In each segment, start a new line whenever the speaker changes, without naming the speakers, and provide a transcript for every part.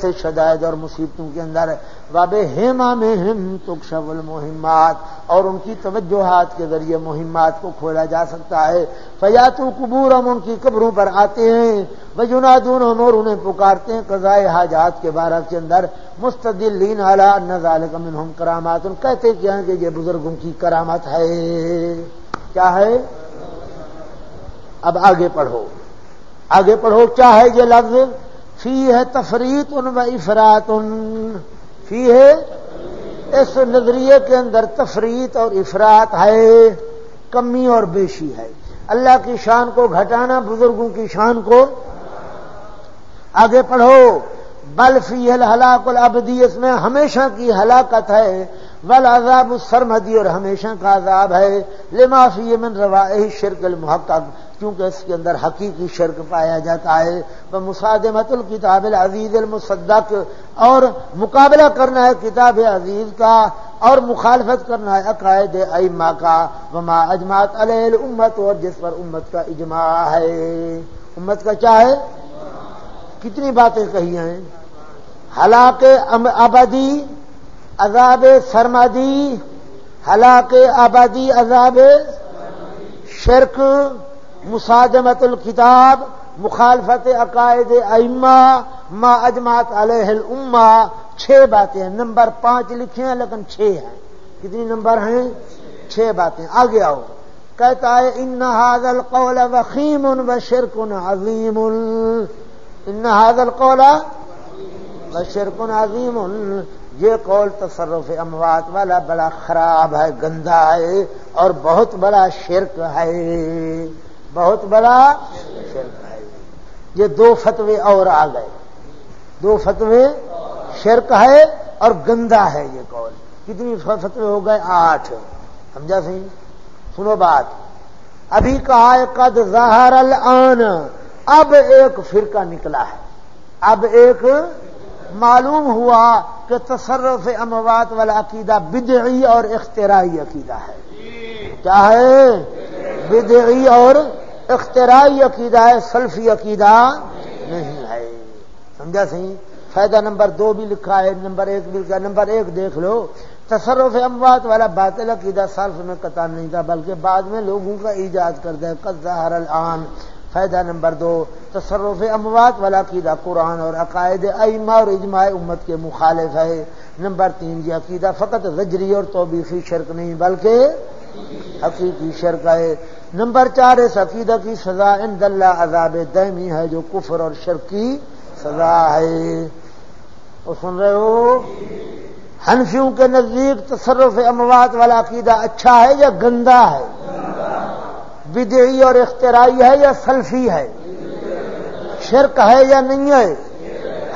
سے شدائد اور مصیبتوں کے اندر واب ہیما میں ہم تکشب المہمات اور ان کی توجہات کے ذریعے مہمات کو کھولا جا سکتا ہے۔ فیاتو قبور ہم ان کی قبروں پر آتے ہیں۔ بجنا دون ہم اور انہیں پکارتے ہیں قضائے حاجات کے بارہ کے اندر۔ مستدلین اعلیٰ نظال کمن ہم کرامات۔ ان کہتے کیا ہیں کہ یہ بزرگوں کی کرامت ہے۔ کیا ہے؟ اب آگے پڑھو۔ آگے پڑھو، کیا ہے یہ لفظ؟ فی ہے تفریت ان و افرات ان۔ فی ہے اس نظریے کے اندر تفریت اور افرات ہے، کمی اور بیشی ہے۔ اللہ کی شان کو گھٹانا، بزرگوں کی شان کو آگے پڑھو۔ بل فی ہلاک العبدی، اس میں ہمیشہ کی ہلاکت ہے۔ بل عذاب السرمدی اور ہمیشہ کا عذاب ہے۔ لما فی من روا شرک المحقق۔ کیونکہ اس کے اندر حقیقی شرک پایا جاتا ہے وہ مسادمت الکتاب العزیز المصدق، اور مقابلہ کرنا ہے کتاب عزیز کا، اور مخالفت کرنا ہے عقائد ایما کا، وما اجماعت علیہ امت اور جس پر امت کا اجماع ہے۔ امت کا کیا ہے؟ کتنی باتیں کہی ہیں۔ ہلاک آبادی عذاب سرمادی ہلاک آبادی عذاب شرک۔ مسادمت الکتاب، مخالفت عقائد ائمہ، ما اجماعت علیہ الما چھ باتیں ہیں۔ نمبر پانچ لکھے ہیں، لیکن چھ ہیں۔ کتنی نمبر ہیں؟ چھ باتیں۔ آگے آؤ۔ کہتا ہے، ان حاضل قول وخیم و شرکن عظیم. ان حاضل قول و شرکن عظیم۔ یہ قول تصرف اموات والا بڑا خراب ہے، گندا ہے اور بہت بڑا شرک ہے۔ بہت بڑا شرک ہے۔ یہ دو فتوے اور آ گئے۔ دو فتوے شرک ہے اور گندا ہے یہ کال کتنی فتوے ہو گئے؟ آٹھ۔ سمجھا سی؟ سنو بات۔ ابھی کہا ہے، قد ظاہر الان۔ اب ایک فرقہ نکلا ہے۔ اب ایک معلوم ہوا کہ تصرف اموات والا عقیدہ بدعی اور اختراعی عقیدہ ہے۔ کیا ہے؟ بدعی اور اختراعی عقیدہ ہے، سلفی عقیدہ نہیں ہے۔ سمجھا سی؟ فائدہ نمبر دو بھی لکھا ہے، نمبر ایک بھی لکھا نمبر ایک دیکھ لو۔ تصرف اموات والا باطل عقیدہ سلف میں قطع نہیں تھا، بلکہ بعد میں لوگوں کا ایجاد کر دے قزار الان۔ فائدہ نمبر دو، تصرف اموات والا عقیدہ قرآن اور عقائد ایما اور اجماع امت کے مخالف ہے۔ نمبر تین، یہ عقیدہ فقط زجری اور توبیخی شرک نہیں، بلکہ حقیقی شرک ہے۔ نمبر چار اس عقیدہ کی سزا، ان دلہ عذاب دہمی ہے، جو کفر اور شرک کی سزا ہے۔ وہ سن رہے ہو؟ ہنفیوں کے نزدیک تصرف اموات والا عقیدہ اچھا ہے یا گندا ہے؟ بدعی اور اختراعی ہے یا سلفی ہے؟ شرک ہے یا نہیں ہے؟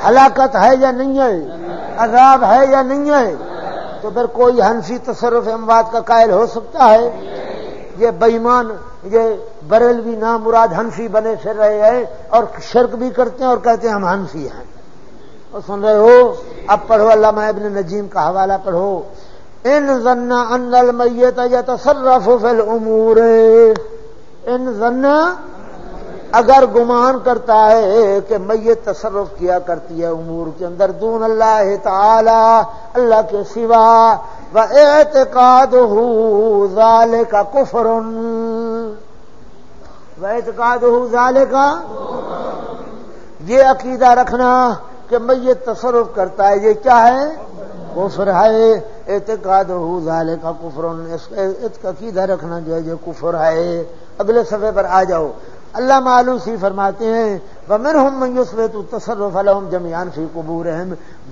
ہلاکت ہے یا نہیں ہے؟ عذاب ہے یا نہیں ہے؟ تو پھر کوئی ہنفی تصرف اموات کا قائل ہو سکتا ہے، یہ بےمان یہ بریلوی نام مراد ہنفی بنے پھر رہے ہیں اور شرک بھی کرتے ہیں اور کہتے ہیں ہم ہنفی ہیں۔ اور سن رہے ہو؟ اب پڑھو علامہ ابن نجیم کا حوالہ پڑھو۔ ان ذنا ان المیت یا تصرف فی الامور۔ ان ذنا اگر گمان کرتا ہے کہ میت تصرف کیا کرتی ہے امور کے اندر دون اللہ تعالی، اللہ کے سوا و اعتقاد ہو ظال کا کفر۔ و اعتقاد ہو ظال کا یہ عقیدہ رکھنا کہ میت تصرف کرتا ہے، یہ کیا ہے؟ کفر ہے۔ اعتقاد ہو ظال کا کفر۔ اس کا عقیدہ رکھنا جو ہے، یہ کفر ہے۔ اگلے صفحے پر آ جاؤ۔ اللہ معلوم سی فرماتے ہیں ومن ہم میوسوے تو تصرف الحم جمیان فی قبور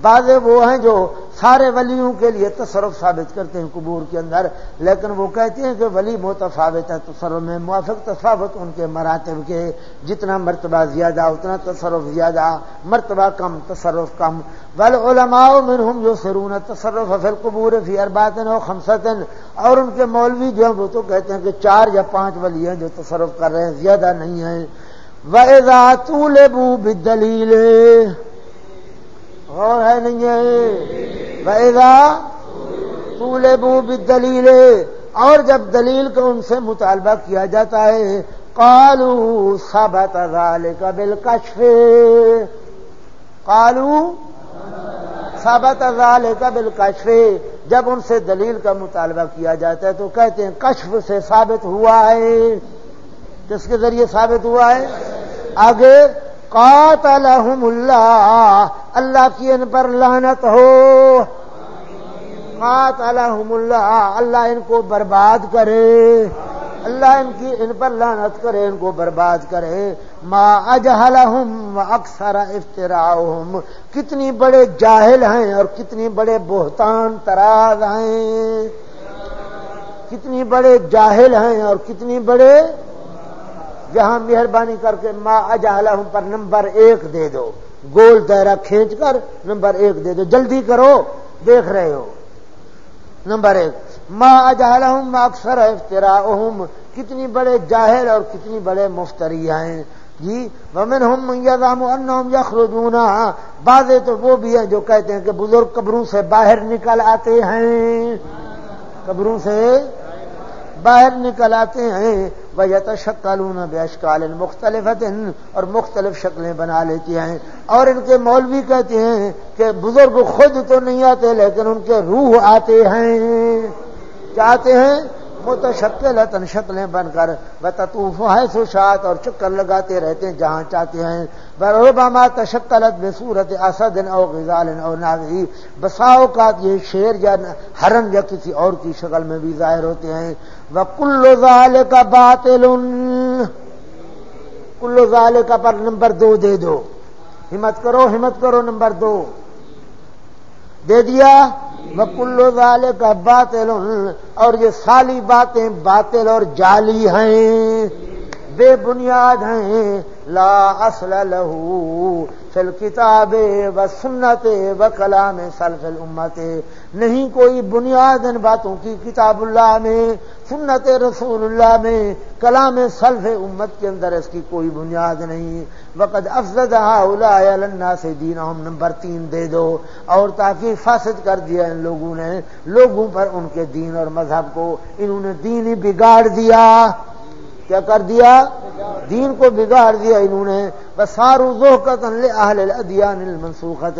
بعض وہ ہیں جو سارے ولیوں کے لیے تصرف ثابت کرتے ہیں قبور کے اندر، لیکن وہ کہتے ہیں کہ ولی متفاوت ہے تصرف میں موافق، تفاوت ان کے مراتب کے، جتنا مرتبہ زیادہ، اتنا تصرف زیادہ، مرتبہ کم، تصرف کم۔ بل علماء منہم جو سرون تصرف فی القبور فی ارباتن و خمسطن اور ان کے مولوی جو ہیں وہ تو کہتے ہیں کہ چار یا پانچ ولی ہیں جو تصرف کر رہے ہیں، زیادہ نہیں ہیں۔ وَإِذَا تُولِبُوا بِالدَّلِيلِ اور ہے نہیں ہے؟ وَإِذَا تُولِبُوا بِالدَّلِيلِ اور جب دلیل کو ان سے مطالبہ کیا جاتا ہے، قالوا ثبت ذلك بالکشف۔ قالوا ثابت ازال قبل کشف جب ان سے دلیل کا مطالبہ کیا جاتا ہے، تو کہتے ہیں کشف سے ثابت ہوا ہے۔ کس کے ذریعے ثابت ہوا ہے؟ آگے قاتلہم اللہ اللہ کی ان پر لعنت ہو۔ قاتلہم اللہ اللہ ان کو برباد کرے۔ اللہ ان کی ان پر لانت کرے، ان کو برباد کرے۔ ما اجہلہم اکثر افطراؤہم کتنی بڑے جاہل ہیں اور کتنی بڑے بہتان تراز ہیں۔ کتنی بڑے جاہل ہیں اور کتنی بڑے جہاں مہربانی کر کے ما اجہلہم پر نمبر ایک دے دو۔ گول دائرہ کھینچ کر نمبر ایک دے دو۔ جلدی کرو۔ دیکھ رہے ہو۔ نمبر ایک۔ ما اجہلہم اکثر افطراؤہم کتنی بڑے جاہل اور کتنی بڑے مفتری ہیں۔ جی ومن ہم یزام انہم یخرجونا بعضے تو وہ بھی ہیں جو کہتے ہیں کہ بزرگ قبروں سے باہر نکل آتے ہیں۔ قبروں سے باہر نکل آتے ہیں وجہ تشکلون بے مختلف اور مختلف شکلیں بنا لیتی ہیں۔ اور ان کے مولوی کہتے ہیں کہ بزرگ خود تو نہیں آتے لیکن ان کے روح آتے ہیں۔ کیا آتے ہیں؟ متشکل شکلیں بن کر بطوف ہے سوشات اور چکر لگاتے رہتے ہیں جہاں چاہتے ہیں۔ بروباما تشکلت بے صورت اسد او غزال او ناگی بساؤ کا یہ شیر یا ہرن یا کسی اور کی شکل میں بھی ظاہر ہوتے ہیں۔ وہ کلو ظال کا باطل۔ کلو ظال کا پر نمبر دو دے دو۔ ہمت کرو ہمت کرو نمبر دو۔ دے دیا کلو والے کا باطل اور یہ سالی باتیں باطل اور جالی ہیں۔ بے بنیاد ہیں۔ لا اصل لہو فل کتاب و سنت و کلام سلف الامت۔ نہیں کوئی بنیاد ان باتوں کی کتاب اللہ میں، سنت رسول اللہ میں، کلام سلف امت کے اندر اس کی کوئی بنیاد نہیں۔ وقت افزد اللہ سے دین نمبر تین دے دو۔ اور تاکہ فاسد کر دیا ان لوگوں نے، لوگوں پر ان کے دین اور مذہب کو۔ انہوں نے دین ہی بگاڑ دیا۔ کیا کر دیا؟ دین کو بگاڑ دیا انہوں نے۔ بس سارو ذوقت اہل ادیان المنسوخت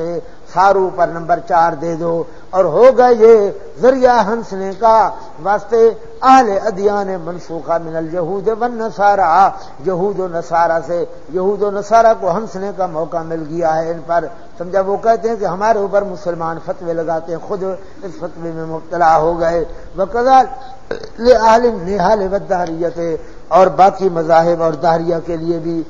سارو پر نمبر چار دے دو۔ اور ہوگا یہ ذریعہ ہنسنے کا واسطے اہل ادیان منسوخہ من الجہود و نسارا یہود و نصارہ سے، یہود و نصارہ کو ہنسنے کا موقع مل گیا ہے ان پر۔ سمجھا وہ کہتے ہیں کہ ہمارے اوپر مسلمان فتوے لگاتے ہیں، خود اس فتوے میں مبتلا ہو گئے۔ وہ کدال نہال وداریت اور باقی مذاہب اور داریہ کے لیے بھی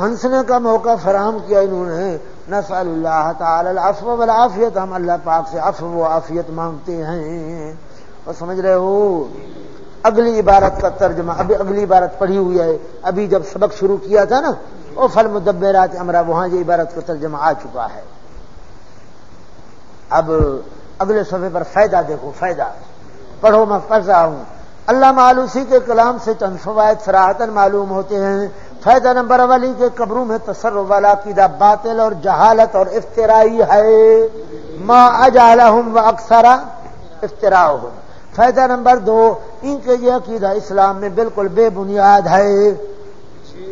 ہنسنے کا موقع فراہم کیا انہوں نے۔ نسل اللہ تعالی العفو والعافیت ہم اللہ پاک سے عفو و عافیت مانگتے ہیں. اور سمجھ رہے ہو؟ اگلی عبارت کا ترجمہ، ابھی اگلی عبارت پڑھی ہوئی ہے. ابھی جب سبق شروع کیا تھا نا، وہ فل مدبرات امرا، وہاں یہ عبارت کا ترجمہ آ چکا ہے. اب اگلے صفحے پر فائدہ دیکھو، فائدہ. پڑھو، میں پڑھ رہا ہوں. اللہ معلوسی کے کلام سے چند فوائد فراہتن معلوم ہوتے ہیں. فائدہ نمبر والی کے قبروں میں تصر والا عقیدہ باطل اور جہالت اور افطرائی ہے۔ ما اجالا و اکثرا افطرا فائدہ نمبر دو، ان کے یہ عقیدہ اسلام میں بالکل بے بنیاد ہے۔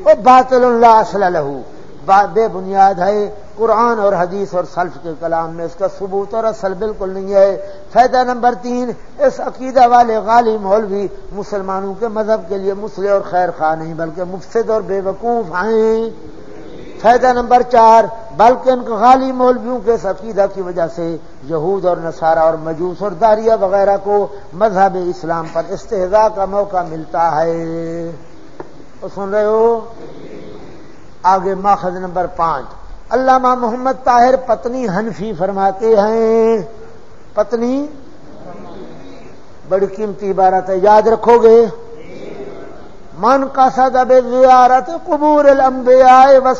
وہ باطل اللہ اصل لہو بے بنیاد ہے، قرآن اور حدیث اور سلف کے کلام میں اس کا ثبوت اور اصل بالکل نہیں ہے۔ فائدہ نمبر تین، اس عقیدہ والے غالی مولوی مسلمانوں کے مذہب کے لیے مسلح اور خیر خواہ نہیں، بلکہ مفسد اور بے وقوف ہیں۔ فائدہ نمبر چار، بلکہ ان غالی مولویوں کے اس عقیدہ کی وجہ سے یہود اور نصارہ اور مجوس اور داریہ وغیرہ کو مذہب اسلام پر استحضاء کا موقع ملتا ہے۔ سن رہے ہو؟ آگے ماخذ نمبر پانچ۔ علامہ محمد طاہر پتنی حنفی فرماتے ہیں۔ پتنی؟ بڑی قیمتی عبارت ہے، یاد رکھو گے۔ من کا سدب زیارت قبور الانبیاء و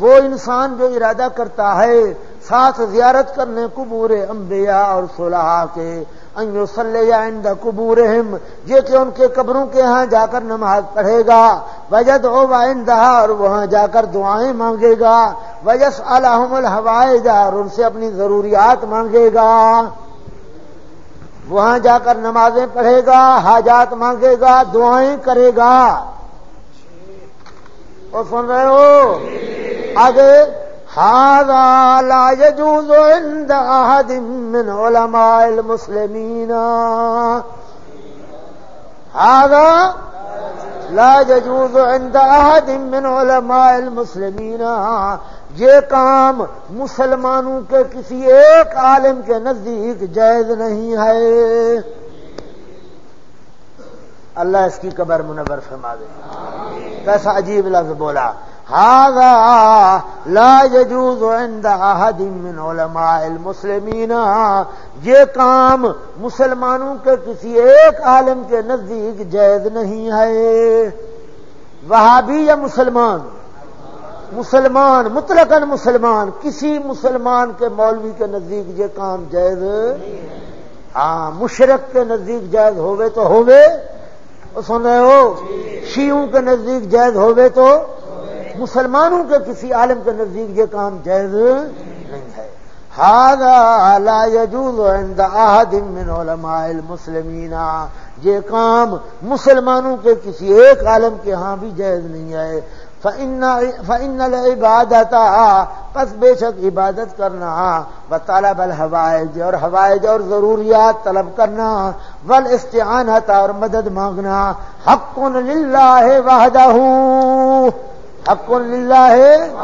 وہ انسان جو ارادہ کرتا ہے، ساتھ زیارت کرنے قبور انبیاء اور صلحاء کے۔ عند قبورہم یہ کہ ان کے قبروں کے ہاں جا کر نماز پڑھے گا۔ وجد او وائندہ اور وہاں جا کر دعائیں مانگے گا۔ وجس الحم الحوائے اور ان سے اپنی ضروریات مانگے گا۔ وہاں جا کر نمازیں پڑھے گا، حاجات مانگے گا، دعائیں کرے گا۔ اور سن رہے ہو؟ آگے هذا لا يجوز عند أحد من علماء المسلمين. هذا لا يجوز عند أحد من علماء المسلمين. یہ کام مسلمانوں کے کسی ایک عالم کے نزدیک جائز نہیں ہے. اللہ اس کی قبر منور فرما دے. کیسا عجیب لفظ بولا. لا يجوز عند احد من علماء المسلمین یہ کام مسلمانوں کے کسی ایک عالم کے نزدیک جائز نہیں ہے. وہاں بھی یا مسلمان؟ مسلمان، مطلقاً مسلمان، کسی مسلمان کے مولوی کے نزدیک یہ کام جائز؟ ہاں مشرق کے نزدیک جائز ہوئے تو ہوئے. سن رہے ہو؟ شیوں کے نزدیک جائز ہوئے تو مسلمانوں کے کسی عالم کے نزدیک یہ کام جائز نہیں ہے۔ من علماء المسلمین۔ یہ کام مسلمانوں کے کسی ایک عالم کے ہاں بھی جائز نہیں ہے۔ فن عبادت پس بے شک عبادت کرنا و طالب الحوائج اور حوائج اور ضروریات طلب کرنا ول استعانت اور مدد مانگنا حق للہ وحدہ۔ حق للہ ہے۔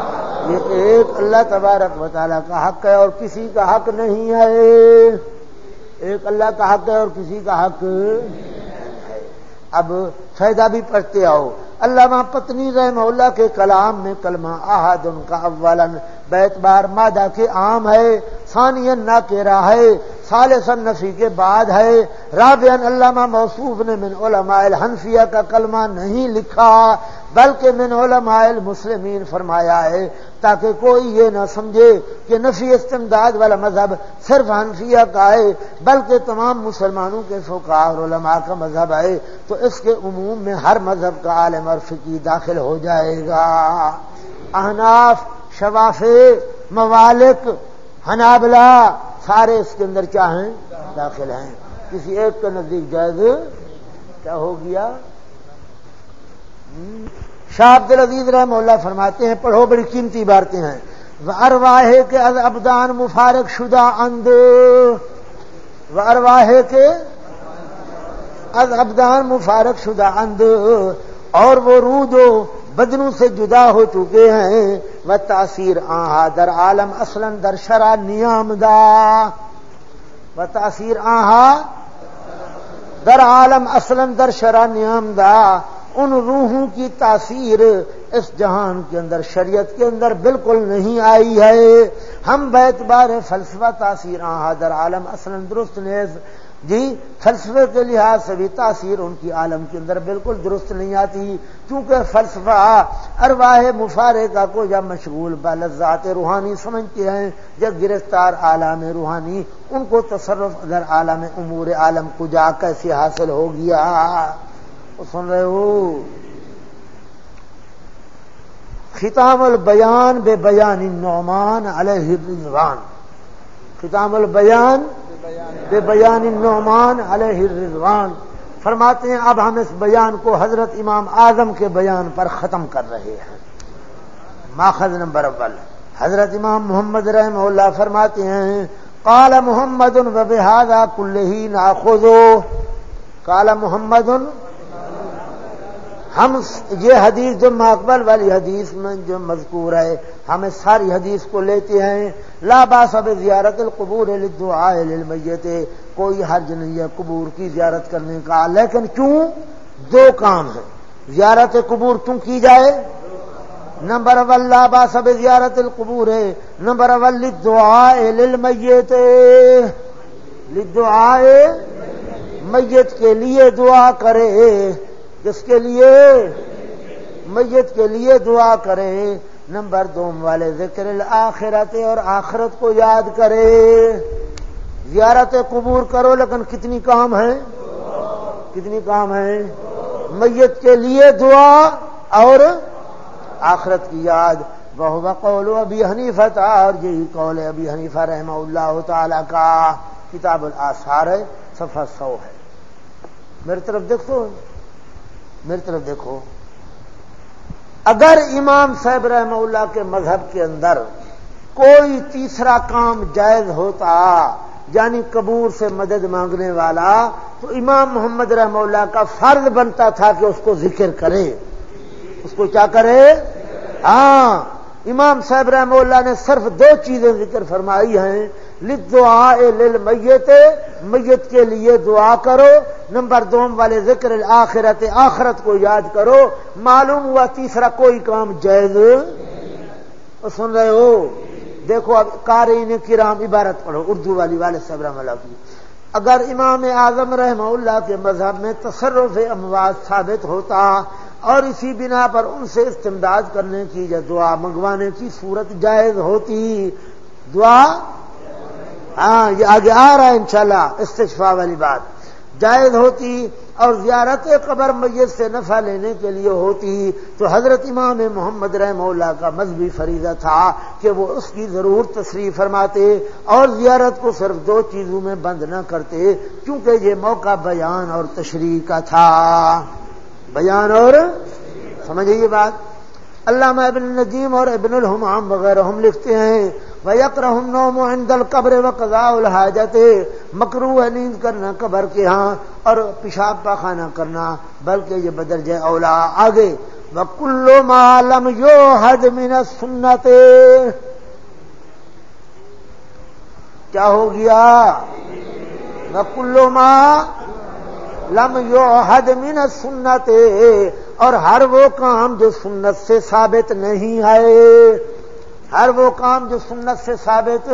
یہ ایک اللہ تبارک و تعالیٰ کا حق ہے اور کسی کا حق نہیں ہے۔ ایک اللہ کا حق ہے اور کسی کا حق ہے۔ اب فائدہ بھی پڑھتے آؤ۔ علامہ پتنی رحم اللہ کے کلام میں کلمہ احد ان کا اولن بیت بار مادہ کے عام ہے ثانین نہ کے ہے سال سن نفی کے بعد ہے رابعن علامہ موصوف نے من علماء الحنفیہ کا کلمہ نہیں لکھا، بلکہ من علماء المسلمین فرمایا ہے، تاکہ کوئی یہ نہ سمجھے کہ نفی استمداد والا مذہب صرف حنفیہ کا ہے، بلکہ تمام مسلمانوں کے فوکا اور علماء کا مذہب ہے، تو اس کے عموم میں ہر مذہب کا عالم اور فقی داخل ہو جائے گا۔ احناف شواف موالک حنابلہ، سارے اس کے اندر کیا ہیں؟ داخل ہیں۔ کسی ایک کے نزدیک جائز کیا ہو گیا؟ شاہ عبد العزیز رحم اللہ فرماتے ہیں، پڑھو، بڑی قیمتی بارتیں ہیں۔ ارواہے کے از ابدان مفارق شدہ اند۔ ارواہے کے از ابدان مفارق شدہ اند۔ اور وہ رودو بدنوں سے جدا ہو چکے ہیں۔ وہ تاثیر آہا در عالم اصلاً در شرا نیام دا و تاثیر آہا در عالم اصلاً در شرا نیام دا ان روحوں کی تاثیر اس جہان کے اندر، شریعت کے اندر بالکل نہیں آئی ہے۔ ہم بیت بار فلسفہ تاثیر حاضر عالم اصل درست نیز جی فلسفے کے لحاظ سے بھی تاثیر ان کی عالم کے اندر بالکل درست نہیں آتی کیونکہ فلسفہ ارواہ مفارے کا کو یا مشغول بالذات روحانی سمجھتے ہیں جب گرفتار عالم روحانی، ان کو تصرف اگر عالم امور عالم کو جا کیسے حاصل ہو گیا؟ سن رہے ہو؟ ختام البیان بے بیان نعمان علیہ الرضوان۔ ختام البیان بے بیان النعمان علیہ الرضوان۔ فرماتے ہیں، اب ہم اس بیان کو حضرت امام اعظم کے بیان پر ختم کر رہے ہیں۔ ماخذ نمبر اول۔ حضرت امام محمد رحم اللہ فرماتے ہیں کالا محمد ان بحاظہ کل ہی ناخوزو کالا محمد ان ہم یہ حدیث جو مقبل والی حدیث میں جو مذکور ہے ہم ساری حدیث کو لیتے ہیں۔ لا سب زیارت القبور للمیت، کوئی حرج نہیں ہے قبور کی زیارت کرنے کا۔ لیکن کیوں؟ دو کام ہے زیارت قبور کیوں کی جائے؟ نمبر اول، لا سب زیارت القبور۔ ہے نمبر اول، للدعاء للمیت۔ للدعاء میت کے لیے دعا کرے۔ کس کے لیے؟ میت کے لیے دعا کریں۔ نمبر دوم والے ذکر الآخرت اور آخرت کو یاد کرے زیارت قبور کرو، لیکن کتنی کام ہے کتنی کام ہے میت کے لیے دعا اور آخرت کی یاد۔ بہو قول ابھی حنیفہ تھا اور یہی قول ابھی حنیفہ رحمہ اللہ تعالی کا۔ کتاب الآثار ہے صفحہ سو ہے۔ میری طرف دیکھو میری طرف دیکھو، اگر امام صاحب رحمہ اللہ کے مذہب کے اندر کوئی تیسرا کام جائز ہوتا یعنی قبور سے مدد مانگنے والا، تو امام محمد رحم اللہ کا فرض بنتا تھا کہ اس کو ذکر کرے۔ اس کو کیا کرے؟ ہاں امام صاحب رحم اللہ نے صرف دو چیزیں ذکر فرمائی ہیں۔ دعا لل میت میت کے لیے دعا کرو، نمبر دو والے ذکر آخرت آخرت کو یاد کرو، معلوم ہوا تیسرا کوئی کام جائز؟ سن رہے ہو؟ دیکھو اب کارین کرام عبارت پڑھو، اردو والی والے صبر اللہ کی۔ اگر امام اعظم رحمہ اللہ کے مذہب میں تصرف اموات ثابت ہوتا اور اسی بنا پر ان سے استمداد کرنے کی یا دعا منگوانے کی صورت جائز ہوتی، دعا ہاں یہ آگے آ رہا ہے انشاءاللہ استشفا والی بات۔ جائز ہوتی اور زیارت قبر میت سے نفع لینے کے لیے ہوتی۔ تو حضرت امام محمد رحم اللہ کا مذہبی فریضہ تھا کہ وہ اس کی ضرور تصریح فرماتے اور زیارت کو صرف دو چیزوں میں بند نہ کرتے، کیونکہ یہ موقع بیان اور تشریح کا تھا۔ بیان اور سمجھے یہ بات۔ علامہ ابن نجیم اور ابن الحمام وغیرہ ہم لکھتے ہیں۔ قبر و قزا الحاجت مکرو ہے نیند کرنا، قبر کے ہاں اور پیشاب پاخانہ کرنا، بلکہ یہ بدل جائے اولا آگے۔ وہ کلو معلوم یو حد من سنت کیا ہو گیا؟ وہ کلو ماں لم یو حد من سنت اور ہر وہ کام جو سنت سے ثابت نہیں ہے۔ ہر وہ کام جو سنت سے ثابت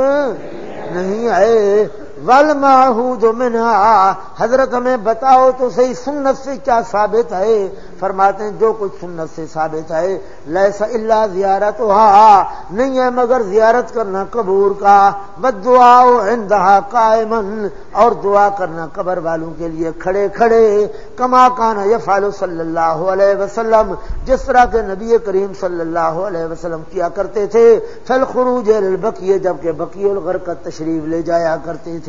نہیں ہے ول ماحود منہا حضرت ہمیں بتاؤ تو صحیح سنت سے کیا ثابت ہے؟ فرماتے ہیں، جو کچھ سنت سے ثابت ہے، لیسا اللہ زیارت نہیں ہے مگر زیارت کرنا قبور کا بد دعا قائمن اور دعا کرنا قبر والوں کے لیے کھڑے کھڑے، کما کان یفعل صلی اللہ علیہ وسلم، جس طرح کے نبی کریم صلی اللہ علیہ وسلم کیا کرتے تھے فل خروج البقیے جبکہ بقی الغرکت تشریف لے جایا کرتے تھے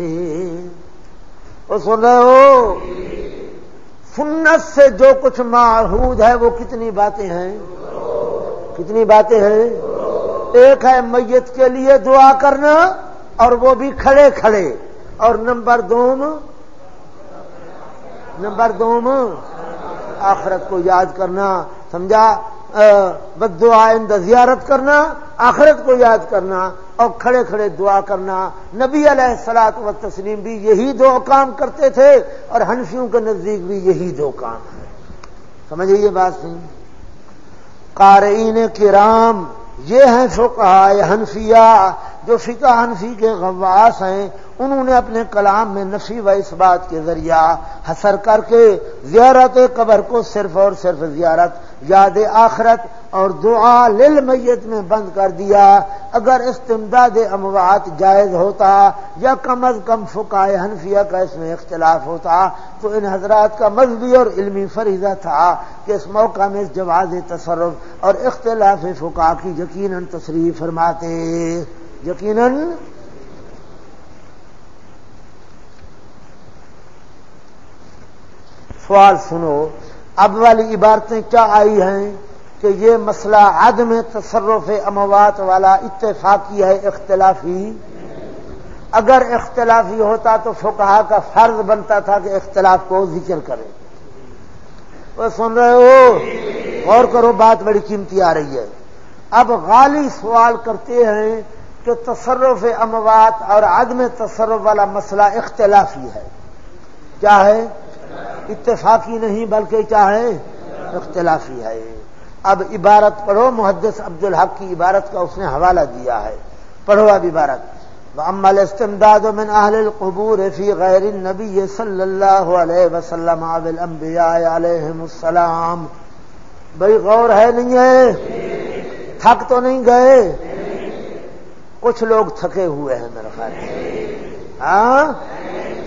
وہ سن رہے ہو؟ سنت سے جو کچھ معہود ہے، وہ کتنی باتیں ہیں؟ کتنی باتیں ہیں؟ ایک ہے میت کے لیے دعا کرنا اور وہ بھی کھڑے کھڑے۔ اور نمبر دوم نمبر دوم آخرت کو یاد کرنا، سمجھا؟ بد دعا زیارت کرنا، آخرت کو یاد کرنا اور کھڑے کھڑے دعا کرنا۔ نبی علیہ السلاط و تسلیم بھی یہی دو کام کرتے تھے اور ہنفیوں کے نزدیک بھی یہی دو کام ہے سمجھے یہ بات نہیں؟ قارئین کرام، یہ ہیں فقہ ہنفیہ جو فقہ حنفی کے غواس ہیں، انہوں نے اپنے کلام میں نفی و اس بات کے ذریعہ حسر کر کے زیارت قبر کو صرف اور صرف زیارت، یاد آخرت اور دعا لل میت میں بند کر دیا۔ اگر استمداد اموات جائز ہوتا یا کم از کم فقائے حنفیہ کا اس میں اختلاف ہوتا، تو ان حضرات کا مذہبی اور علمی فریضہ تھا کہ اس موقع میں اس جواز تصرف اور اختلاف فقا کی یقیناً تصریح فرماتے۔ یقیناً سوال سنو، اب والی عبارتیں کیا آئی ہیں کہ یہ مسئلہ عدم تصرف اموات والا اتفاقی ہے، اختلافی؟ اگر اختلافی ہوتا تو فکہ کا فرض بنتا تھا کہ اختلاف کو ذکر کرے وہ سن رہے ہو؟ غور کرو، بات بڑی قیمتی آ رہی ہے۔ اب غالی سوال کرتے ہیں کہ تصرف اموات اور عدم تصرف والا مسئلہ اختلافی ہے۔ کیا ہے اتفاقی نہیں بلکہ کیا ہے اختلافی ہے۔ اب عبارت پڑھو، محدث عبد الحق کی عبارت کا اس نے حوالہ دیا ہے۔ پڑھو اب عبارت۔ امل استمداد من اہل القبور فی غیر النبی صلی اللہ علیہ وسلم علیہ السلام۔ بھائی غور ہے نہیں ہے؟ تھک تو نہیں گئے؟ کچھ لوگ تھکے ہوئے ہیں میرا خیال ہاں؟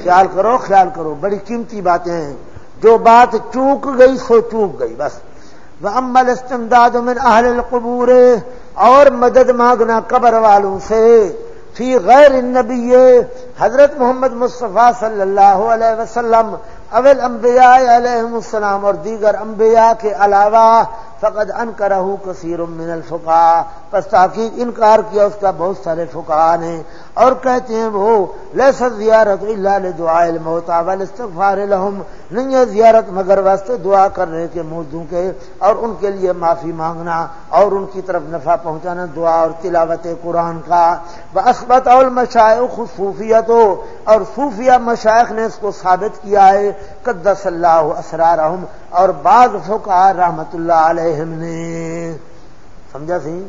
خیال کرو خیال کرو۔ بڑی قیمتی باتیں ہیں۔ جو بات چوک گئی، سو چوک گئی، بس۔ وہ امل استمداد من اہل القبور، اور مدد مانگنا قبر والوں سے۔ فی غیر النبی حضرت محمد مصطفیٰ صلی اللہ علیہ وسلم، اول انبیاء علیہ السلام، اور دیگر انبیاء کے علاوہ فقد ان کرہ کثیر من الفقا پس تحقیق انکار کیا، اس کا بہت سارے فقہ نے۔ اور کہتے ہیں وہ لس زیارت اللہ دعا الموتا والاستغفار لهم، نہیں ہے زیارت مگر واسطے دعا کرنے کے موضوع کے اور ان کے لیے معافی مانگنا اور ان کی طرف نفع پہنچانا، دعا اور تلاوت قرآن کا۔ بسبت اور مشائق صوفیت ہو اور صوفیہ مشائق نے اس کو ثابت کیا ہے، قدس اللہ اسرارہم، اور بعض فقہ رحمت اللہ علیہم نے۔ سمجھا سی؟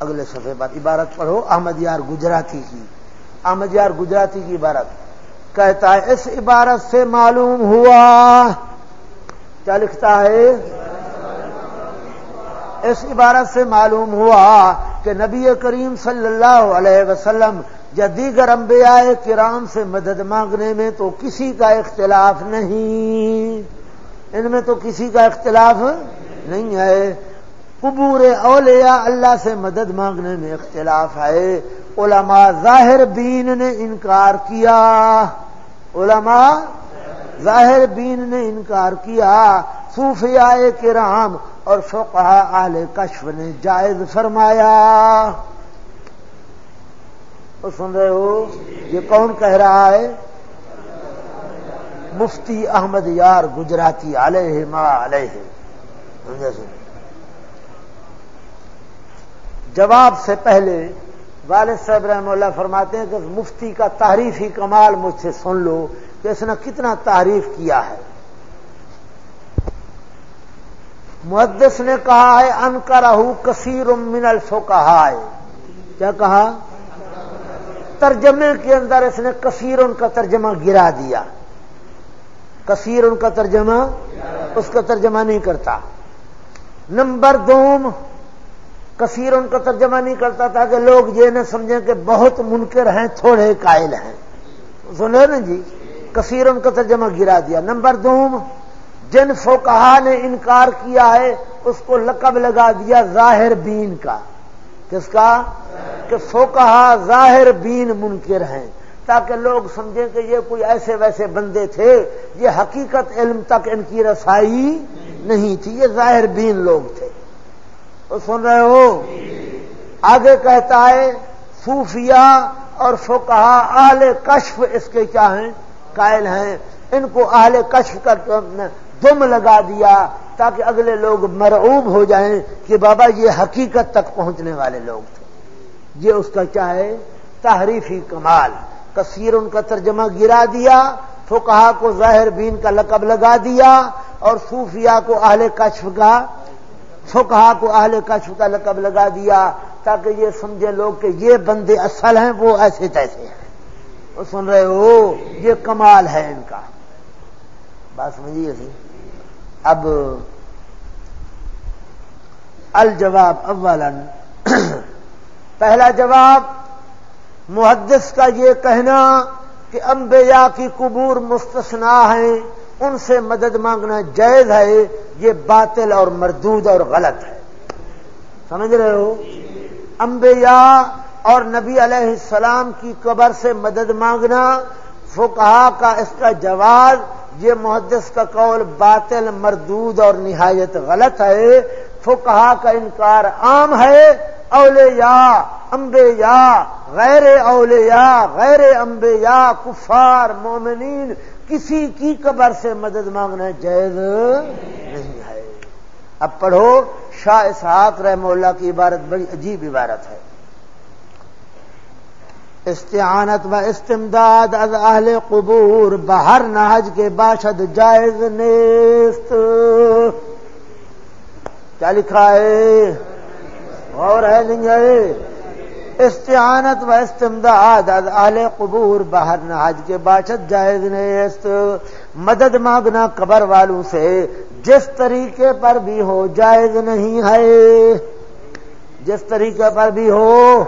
اگلے صفحے بات عبارت پڑھو، احمد یار گجراتی کی۔ احمد یار گجراتی کی عبارت۔ کہتا ہے، اس عبارت سے معلوم ہوا۔ کیا لکھتا ہے؟ اس عبارت سے معلوم ہوا کہ نبی کریم صلی اللہ علیہ وسلم یا دیگر انبیاء کرام سے مدد مانگنے میں تو کسی کا اختلاف نہیں۔ ان میں تو کسی کا اختلاف نہیں ہے۔ قبور اولیاء اللہ سے مدد مانگنے میں اختلاف ہے۔ علماء ظاہر بین نے انکار کیا۔ علماء ظاہر بین نے انکار کیا۔ صوفیاء کرام اور فقہ آل کشف نے جائز فرمایا۔ سن رہے ہو؟ یہ کون کہہ رہا ہے؟ مفتی احمد یار گجراتی علیہ۔ ما علیہ جواب سے پہلے والد صاحب رحم اللہ فرماتے ہیں کہ مفتی کا تعریفی کمال مجھ سے سن لو کہ اس نے کتنا تعریف کیا ہے۔ محدث نے کہا ہے ان کا رہو کثیر من الفو کہا ہے کیا کہا؟ ترجمے کے اندر اس نے کثیر ان کا ترجمہ گرا دیا۔ کثیر ان کا ترجمہ اس کا ترجمہ نہیں کرتا۔ نمبر دوم کثیر ان کا ترجمہ نہیں کرتا تھا کہ لوگ یہ نہ سمجھیں کہ بہت منکر ہیں، تھوڑے قائل ہیں۔ سنے نا جی کثیر ان کا ترجمہ گرا دیا۔ نمبر دوم جن فوکہ نے انکار کیا ہے، اس کو لقب لگا دیا ظاہر بین کا۔ کس کا؟ کہ فوکہ ظاہر بین منکر ہیں۔ تاکہ لوگ سمجھیں کہ یہ کوئی ایسے ویسے بندے تھے، یہ حقیقت علم تک ان کی رسائی نہیں تھی، یہ ظاہر بین لوگ سن رہے ہو؟ آگے کہتا ہے صوفیہ اور فقہ اہل کشف اس کے کیا ہیں؟ قائل ہیں۔ ان کو اہل کشف کا دم لگا دیا تاکہ اگلے لوگ مرعوب ہو جائیں کہ بابا یہ حقیقت تک پہنچنے والے لوگ تھے۔ یہ اس کا کیا ہے؟ تحریفی کمال۔ کثیر ان کا ترجمہ گرا دیا فقہا کو ظاہر بین کا لقب لگا دیا اور صوفیہ کو اہل کشف کا فقہا کو اہل کشف کا لقب لگا دیا تاکہ یہ سمجھے لوگ کہ یہ بندے اصل ہیں، وہ ایسے تیسے ہیں۔ وہ سن رہے ہو، یہ کمال ہے ان کا۔ بات سمجھیے سی اب الجواب اولا۔ پہلا جواب، محدث کا یہ کہنا کہ انبیاء کی قبور مستثنا ہیں۔ ان سے مدد مانگنا جائز ہے، یہ باطل اور مردود اور غلط ہے۔ سمجھ رہے ہو؟ انبیاء اور نبی علیہ السلام کی قبر سے مدد مانگنا فقہا کا اس کا جواز، یہ محدث کا قول باطل، مردود اور نہایت غلط ہے۔ فقہا کا انکار عام ہے۔ اولیاء، انبیاء، غیر اولیاء، غیر انبیاء، کفار، مومنین کسی کی قبر سے مدد مانگنا جائز نہیں ہے۔ اب پڑھو، شاہ اسحاق رحم اللہ کی عبارت بڑی عجیب عبارت ہے۔ استعانت و استمداد از اہل قبور باہر ناج کے باشد جائز نیست۔ کیا لکھا ہے؟ اور ہے، نہیں ہے؟ استعانت و استمداد از اہل قبور باہر نہ کے باشد جائز نیست مدد مانگنا قبر والوں سے، جس طریقے پر بھی ہو جائز نہیں ہے۔ جس طریقے پر بھی ہو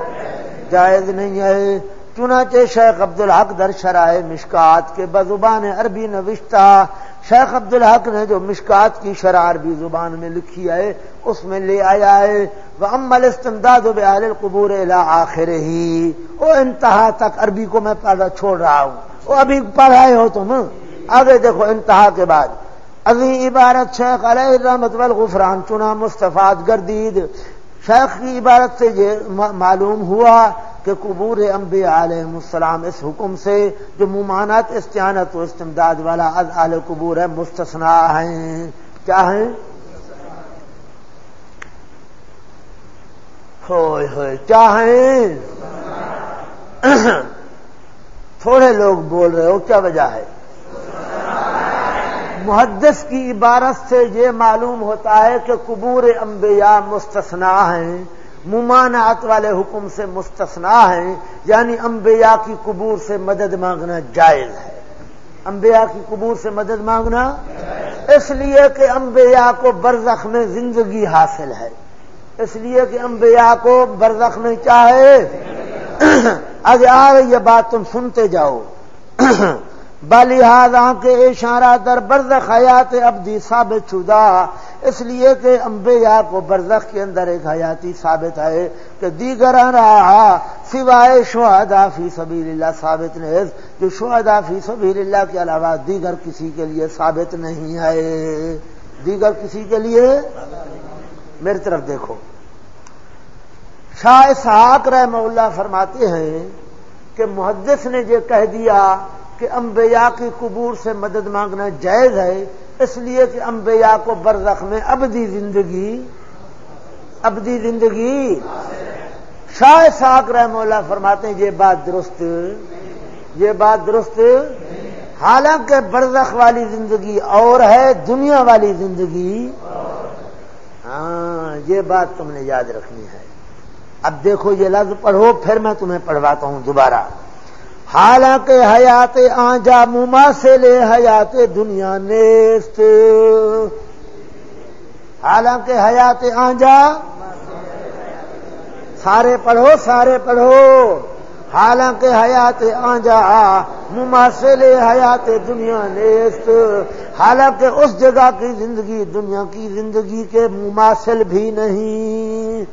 جائز نہیں ہے۔ چنانچہ شیخ عبد الحق در شرائے مشکات کے بزبان عربی نوشتہ شیخ عبد الحق نے جو مشکات کی شرح عربی زبان میں لکھی ہے، اس میں لے آیا ہے وہ امل استمداد و بحال القبور آخر ہی وہ انتہا تک عربی کو میں پڑھا، چھوڑ رہا ہوں۔ وہ ابھی پڑھائے ہو تم؟ آگے دیکھو انتہا کے بعد۔ ابھی عبارت شیخ علیہ رحمت والغفران چنا مستفاد گردید شیخ کی عبارت سے یہ معلوم ہوا کہ قبور انبیاء علیہ السلام اس حکم سے جو ممانت استعانت و استمداد والا از اہل قبور ہے مستثنا ہیں۔ کیا ہیں؟ ہوئے ہوئے، کیا ہیں؟ تھوڑے لوگ بول رہے ہو، کیا وجہ ہے؟ محدث کی عبارت سے یہ معلوم ہوتا ہے کہ قبور انبیاء مستثنا ہیں، ممانعت والے حکم سے مستثنا ہیں یعنی انبیاء کی قبور سے مدد مانگنا جائز ہے۔ انبیاء کی قبور سے مدد مانگنا اس لیے کہ انبیاء کو برزخ میں زندگی حاصل ہے۔ اس لیے کہ انبیاء کو برزخ میں چاہے۔ آگے آ رہی یہ بات، تم سنتے جاؤ۔ بلحاظ کے اشارہ در برزخ حیات ابدی ثابت شدہ، اس لیے کہ انبیاء کو برزخ کے اندر ایک حیاتی ثابت ہے کہ دیگر رہا سوائے شہدا فی سبیل اللہ ثابت نہیں، جو شہدا فی سبیل اللہ کے علاوہ دیگر کسی کے لیے ثابت نہیں ہے۔ دیگر کسی کے لیے؟ میری طرف دیکھو۔ شاہ اسحاق رحم اللہ فرماتے ہیں کہ محدث نے یہ کہہ دیا کہ انبیاء کی قبور سے مدد مانگنا جائز ہے، اس لیے کہ انبیاء کو برزخ میں ابدی زندگی ابدی زندگی۔ شاہ ساک رحم اللہ فرماتے ہیں، یہ بات درست، یہ بات درست۔ حالانکہ برزخ والی زندگی اور ہے، دنیا والی زندگی۔ ہاں یہ بات تم نے یاد رکھنی ہے۔ اب دیکھو، یہ لفظ پڑھو، پھر میں تمہیں پڑھواتا ہوں دوبارہ۔ حالانکہ حیات آجا مما سے لے حیات دنیا نیست۔ حالانکہ حیات آجا سارے پڑھو سارے پڑھو۔ حالانکہ حیات آجا مما سے لے حیات دنیا نیست۔ حالانکہ اس جگہ کی زندگی، دنیا کی زندگی کے مماثل بھی نہیں۔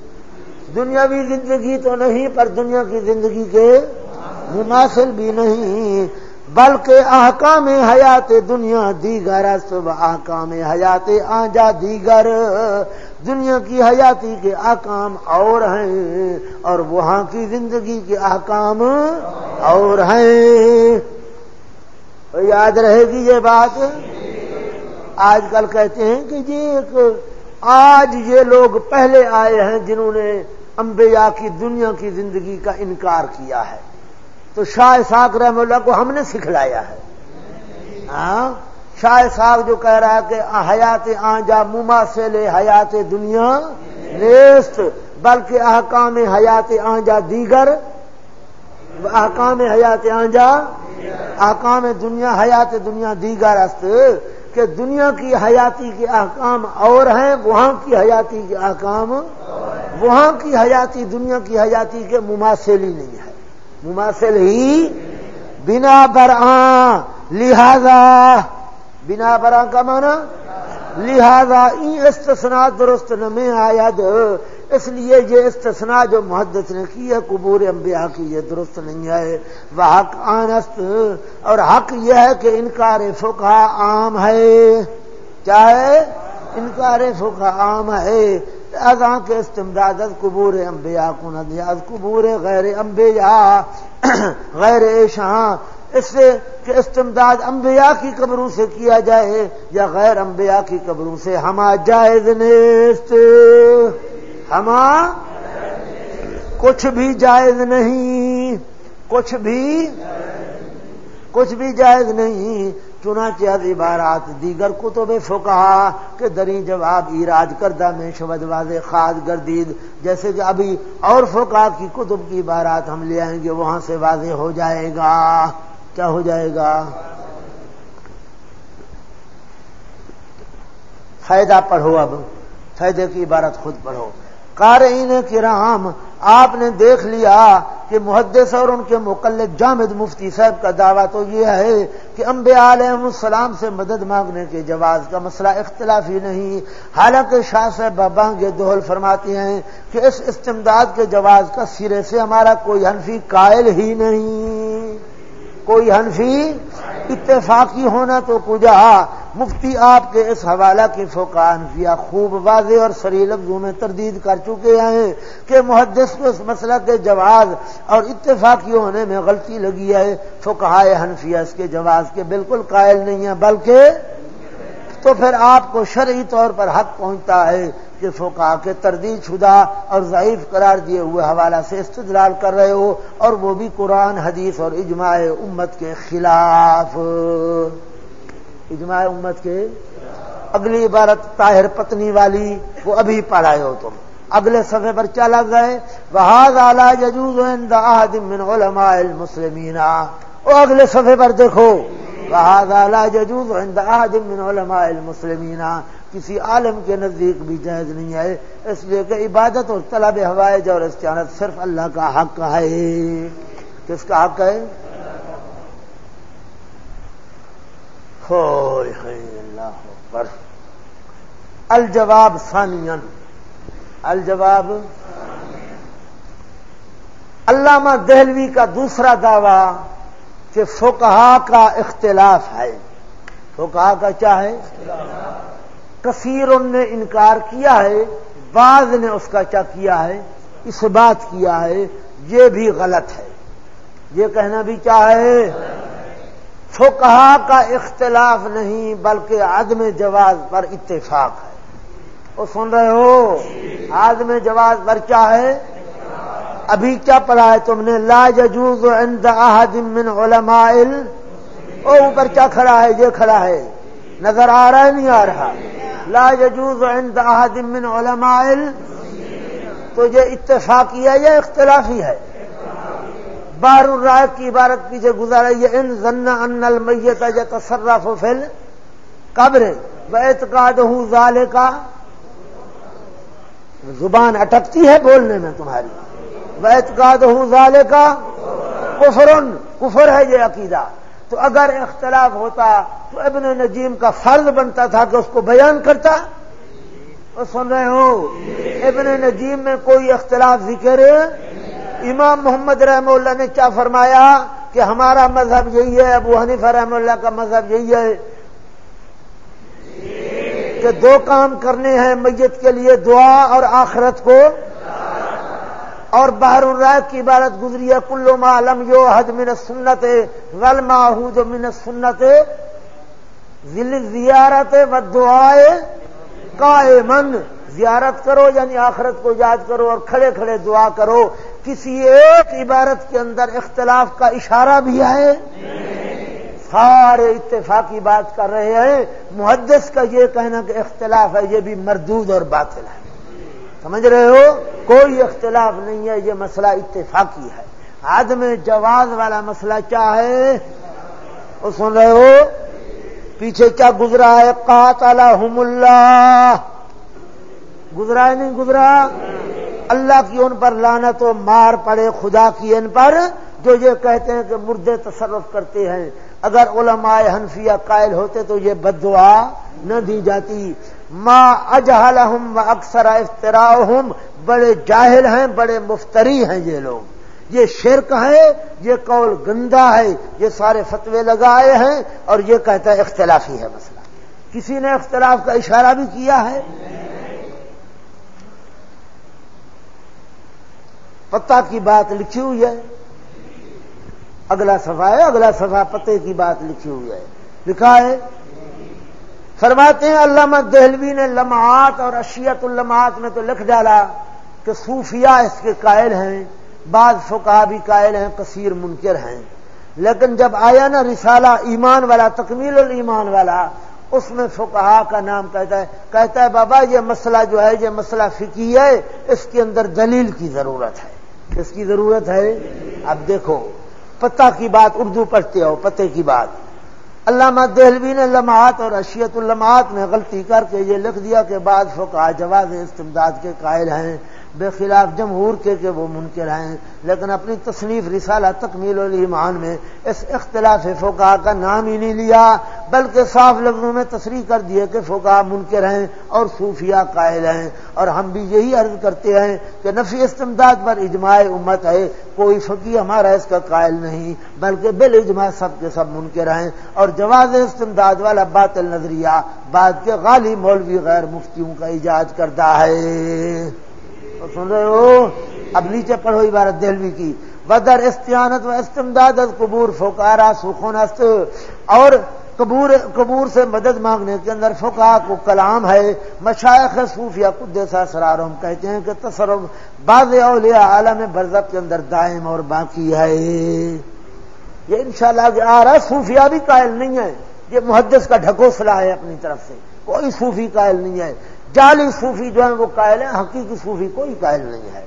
دنیاوی زندگی تو نہیں، پر دنیا کی زندگی کے مماثل بھی نہیں، بلکہ احکام حیات دنیا دیگر سب احکام حیات آجا دیگر۔ دنیا کی حیاتی کے احکام اور ہیں، اور وہاں کی زندگی کے احکام اور ہیں۔ یاد رہے گی یہ بات؟ آج کل کہتے ہیں کہ یہ ایک، آج یہ لوگ پہلے آئے ہیں جنہوں نے انبیاء کی دنیا کی زندگی کا انکار کیا ہے۔ تو شاہ ساک رحم اللہ کو ہم نے سکھلایا ہے۔ ہاں؟ شاہ ساک جو کہہ رہا ہے کہ حیات آجا مما سے لے حیات دنیا نیست، بلکہ احکام حیات آجا دیگر، احکام حیات آجا احکام دنیا، حیات دنیا دیگر است کہ دنیا کی حیاتی کے احکام اور ہیں، وہاں کی حیاتی کے احکام، وہاں کی حیاتی، دنیا کی حیاتی کے مماثل ہی نہیں ہے۔ مماثل ہی بنا برآ لہذا، بنا برآ کا مانا لہذا استثنا درست نمے آید، اس لیے یہ استثنا جو محدث نے کی ہے، قبور انبیاء کی یہ درست نہیں ہے، وہ حق آنست اور حق یہ ہے کہ انکار فقہ عام ہے۔ کیا ہے؟ انکار فقہ عام ہے۔ ازاں کے استمداد قبور انبیاء کو ندیاز قبور غیر انبیاء، غیر ایشاں۔ اس سے کہ استمداد انبیاء کی قبروں سے کیا جائے یا غیر انبیاء کی قبروں سے، ہما جائز نیست۔ ہما کچھ بھی جائز نہیں۔ کچھ بھی کچھ بھی جائز نہیں۔ چنانچہ عبارات دیگر کتب فقہا کہ دری جواب ایراج کردہ میں شبد واضح خاد گردید، جیسے کہ ابھی اور فقہ کی کتب کی عبارات ہم لے آئیں گے، وہاں سے واضح ہو جائے گا۔ کیا ہو جائے گا؟ فائدہ پڑھو اب، فائدے کی عبارت خود پڑھو۔ قارئین کرام، آپ نے دیکھ لیا کہ محدث اور ان کے مقلد جامد مفتی صاحب کا دعویٰ تو یہ ہے کہ انبیاء علیہ السلام سے مدد مانگنے کے جواز کا مسئلہ اختلافی نہیں۔ حالانکہ شاہ صاحب بابانگ دوہل فرماتے ہیں کہ اس استمداد کے جواز کا سرے سے ہمارا کوئی حنفی قائل ہی نہیں۔ کوئی حنفی اتفاقی ہونا تو کجا مفتی آپ کے اس حوالہ کی فوکا حنفیہ خوب واضح اور سری لفظوں میں تردید کر چکے ہیں کہ محدث کو اس مسئلہ کے جواز اور اتفاقی ہونے میں غلطی لگی ہے۔ فقہائے حنفیہ اس کے جواز کے بالکل قائل نہیں ہے بلکہ تو پھر آپ کو شرعی طور پر حق پہنچتا ہے کہ فوکا کے تردید شدہ اور ضعیف قرار دیے ہوئے حوالہ سے استدلال کر رہے ہو اور وہ بھی قرآن، حدیث اور اجماع امت کے خلاف۔ اجماع امت کے اگلی عبارت طاہر پتنی والی، وہ ابھی پڑھائے ہو تم۔ اگلے صفحے پر چلا گئے بہاد اعلی ججوز من علماء المسلمین وہ اگلے صفحے پر دیکھو۔ بہاد اعلی ججوز من علماء المسلمین کسی عالم کے نزدیک بھی جائز نہیں ہے. اس لیے کہ عبادت اور طلب ہوائج اور استعانت صرف اللہ کا حق ہے. کس کا حق ہے؟ اللہ پر الجواب ثانین الجواب علامہ دہلوی کا دوسرا دعویٰ. کہ فقہا کا اختلاف ہے۔ فقہا کا کیا ہے؟ کثیر ان نے انکار کیا ہے، بعض نے اس کا کیا کیا ہے، اس بات کیا ہے، یہ بھی غلط ہے۔ یہ کہنا بھی کیا ہے؟ فقہا کا اختلاف نہیں، بلکہ عدم جواز پر اتفاق ہے۔ وہ سن رہے ہو؟ عدم جواز پر کیا ہے؟ ابھی کیا پڑھا ہے تم نے؟ لا ججوز عند احد من علماء او اوپر کیا کھڑا ہے؟ یہ کھڑا ہے۔ نظر آ رہا ہے نہیں آ رہا؟ لا يجوز عند احد من علماء تو یہ اتفاقی ہے یا اختلافی ہے؟ بار الرائے کی عبارت پیچھے گزارا یہ ان ضن ان المیت تصرف فل قبر و اعتقاد ہوں ظالے کا زبان اٹکتی ہے بولنے میں تمہاری۔ وہ ہوں ظالے کا کفرن کفر ہے یہ عقیدہ۔ تو اگر اختلاف ہوتا تو ابن نجیم کا فرض بنتا تھا کہ اس کو بیان کرتا۔ وہ سن رہے ہو، ابن نجیم میں کوئی اختلاف ذکر امام محمد رحم اللہ نے کیا فرمایا کہ ہمارا مذہب یہی ہے، ابو حنیف رحم اللہ کا مذہب یہی ہے کہ دو کام کرنے ہیں، میت کے لیے دعا اور آخرت کو اور بحر الرائے کی عبارت گزری ہے، کلو معلوم یو حد من سنت غل ماہو جو من سنت ذل زیارت و دعائے کا من زیارت کرو یعنی آخرت کو یاد کرو اور کھڑے کھڑے دعا کرو۔ کسی ایک عبارت کے اندر اختلاف کا اشارہ بھی ہے۔ سارے اتفاقی بات کر رہے ہیں۔ محدث کا یہ کہنا کہ اختلاف ہے، یہ بھی مردود اور باطل ہے۔ سمجھ رہے ہو؟ کوئی اختلاف نہیں ہے، یہ مسئلہ اتفاقی ہے۔ عدم جواز والا مسئلہ کیا ہے؟ وہ سن رہے ہو؟ پیچھے کیا گزرا ہے؟ قاتل اللہ۔ گزرا ہے نہیں گزرا؟ اللہ کی ان پر لانت و مار پڑے، خدا کی ان پر، جو یہ کہتے ہیں کہ مردے تصرف کرتے ہیں۔ اگر علماء حنفیہ قائل ہوتے تو یہ بد دعا نہ دی جاتی۔ ماں اجہل ہوں اکثر افطرا بڑے جاہل ہیں، بڑے مفتری ہیں یہ لوگ۔ یہ شرک ہے، یہ قول گندا ہے، یہ سارے فتوے لگائے ہیں اور یہ کہتا ہے اختلافی ہے مسئلہ۔ کسی نے اختلاف کا اشارہ بھی کیا ہے؟ پتا کی بات لکھی ہوئی ہے۔ اگلا صفحہ ہے، اگلا صفحہ پتے کی بات لکھی ہوئی ہے۔ لکھا ہے فرماتے ہیں علامہ دہلوی نے لمحات اور اشیت اللمحات میں تو لکھ ڈالا کہ صوفیہ اس کے قائل ہیں، بعض فقہ بھی قائل ہیں کثیر منکر ہیں۔ لیکن جب آیا نا رسالہ ایمان والا، تکمیل الایمان والا، اس میں فقہا کا نام کہتا ہے کہتا ہے بابا یہ مسئلہ جو ہے، یہ مسئلہ فکی ہے، اس کے اندر دلیل کی ضرورت ہے۔ اس کی ضرورت ہے، اب دیکھو، پتہ کی بات اردو پڑھتے ہو، پتے کی بات۔ علامہ دہلوی نے لمحات اور اشیت اللمحات میں غلطی کر کے یہ لکھ دیا کہ بعض فقہ جواز استمداد کے قائل ہیں۔ بے خلاف جمہور کے کہ وہ منکر ہیں، لیکن اپنی تصنیف رسالہ تکمیل الایمان میں اس اختلاف فوکا کا نام ہی نہیں لیا، بلکہ صاف لفظوں میں تصریح کر دیے کہ فوکا منکر ہیں اور صوفیہ قائل ہیں۔ اور ہم بھی یہی عرض کرتے ہیں کہ نفی استمداد پر اجماع امت ہے، کوئی فقی ہمارا اس کا قائل نہیں، بلکہ بل اجماع سب کے سب منکر ہیں۔ اور جواز استمداد والا باطل نظریہ بعد کے غالی مولوی غیر مفتیوں کا ایجاد کردہ ہے۔ سن رہے ہو؟ اب نیچے پڑھو عبارت دہلوی کی۔ بدر استعانت و استمداد قبور فوکارا سخونست اور قبور قبور سے مدد مانگنے کے اندر فقہ کو کلام ہے مشائق صوفیہ قدسہ سرار ہم کہتے ہیں کہ تصرف بعض اولیاء عالم برزب کے اندر دائم اور باقی ہے۔ یہ انشاءاللہ کہ آ رہا صوفیہ بھی قائل نہیں ہے۔ یہ محدث کا ڈھکوسلا ہے اپنی طرف سے۔ کوئی صوفی قائل نہیں ہے۔ جعلی صوفی جو ہیں وہ قائل ہیں، حقیقی صوفی کوئی قائل نہیں ہے۔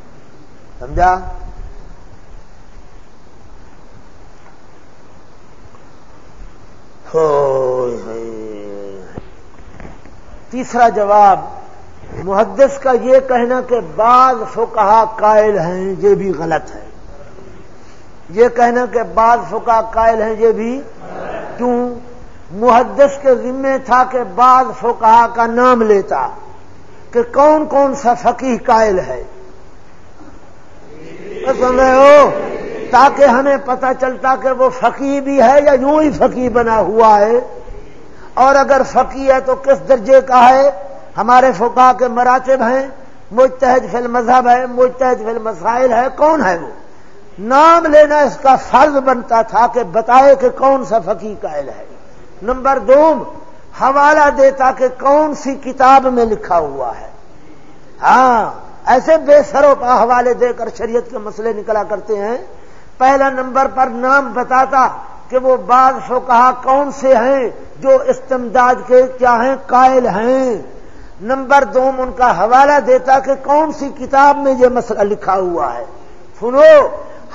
سمجھا؟ تیسرا جواب، محدث کا یہ کہنا کہ بعض فقہا قائل ہیں، یہ بھی غلط ہے۔ یہ کہنا کہ بعض فقہ قائل ہیں، یہ بھی کیوں؟ محدث کے ذمے تھا کہ بعض فقہا کا نام لیتا۔ کہ کون کون سا فقی قائل ہے ہو؟ تاکہ ہمیں پتا چلتا کہ وہ فقی بھی ہے یا یوں ہی فقی بنا ہوا ہے۔ اور اگر فقی ہے تو کس درجے کا ہے؟ ہمارے فقا کے مراتب ہیں متحد فی المذہب ہے متحد فی المسائل ہے کون ہے وہ؟ نام لینا اس کا فرض بنتا تھا کہ بتائے کہ کون سا فقی قائل ہے۔ نمبر دو حوالہ دیتا کہ کون سی کتاب میں لکھا ہوا ہے۔ ہاں ایسے بے سروں پر حوالے دے کر شریعت کے مسئلے نکلا کرتے ہیں۔ پہلا نمبر پر نام بتاتا کہ وہ بعض سو کہا کون سے ہیں جو استمداد کے کیا ہیں، قائل ہیں۔ نمبر دو، ان کا حوالہ دیتا کہ کون سی کتاب میں یہ مسئلہ لکھا ہوا ہے۔ سنو،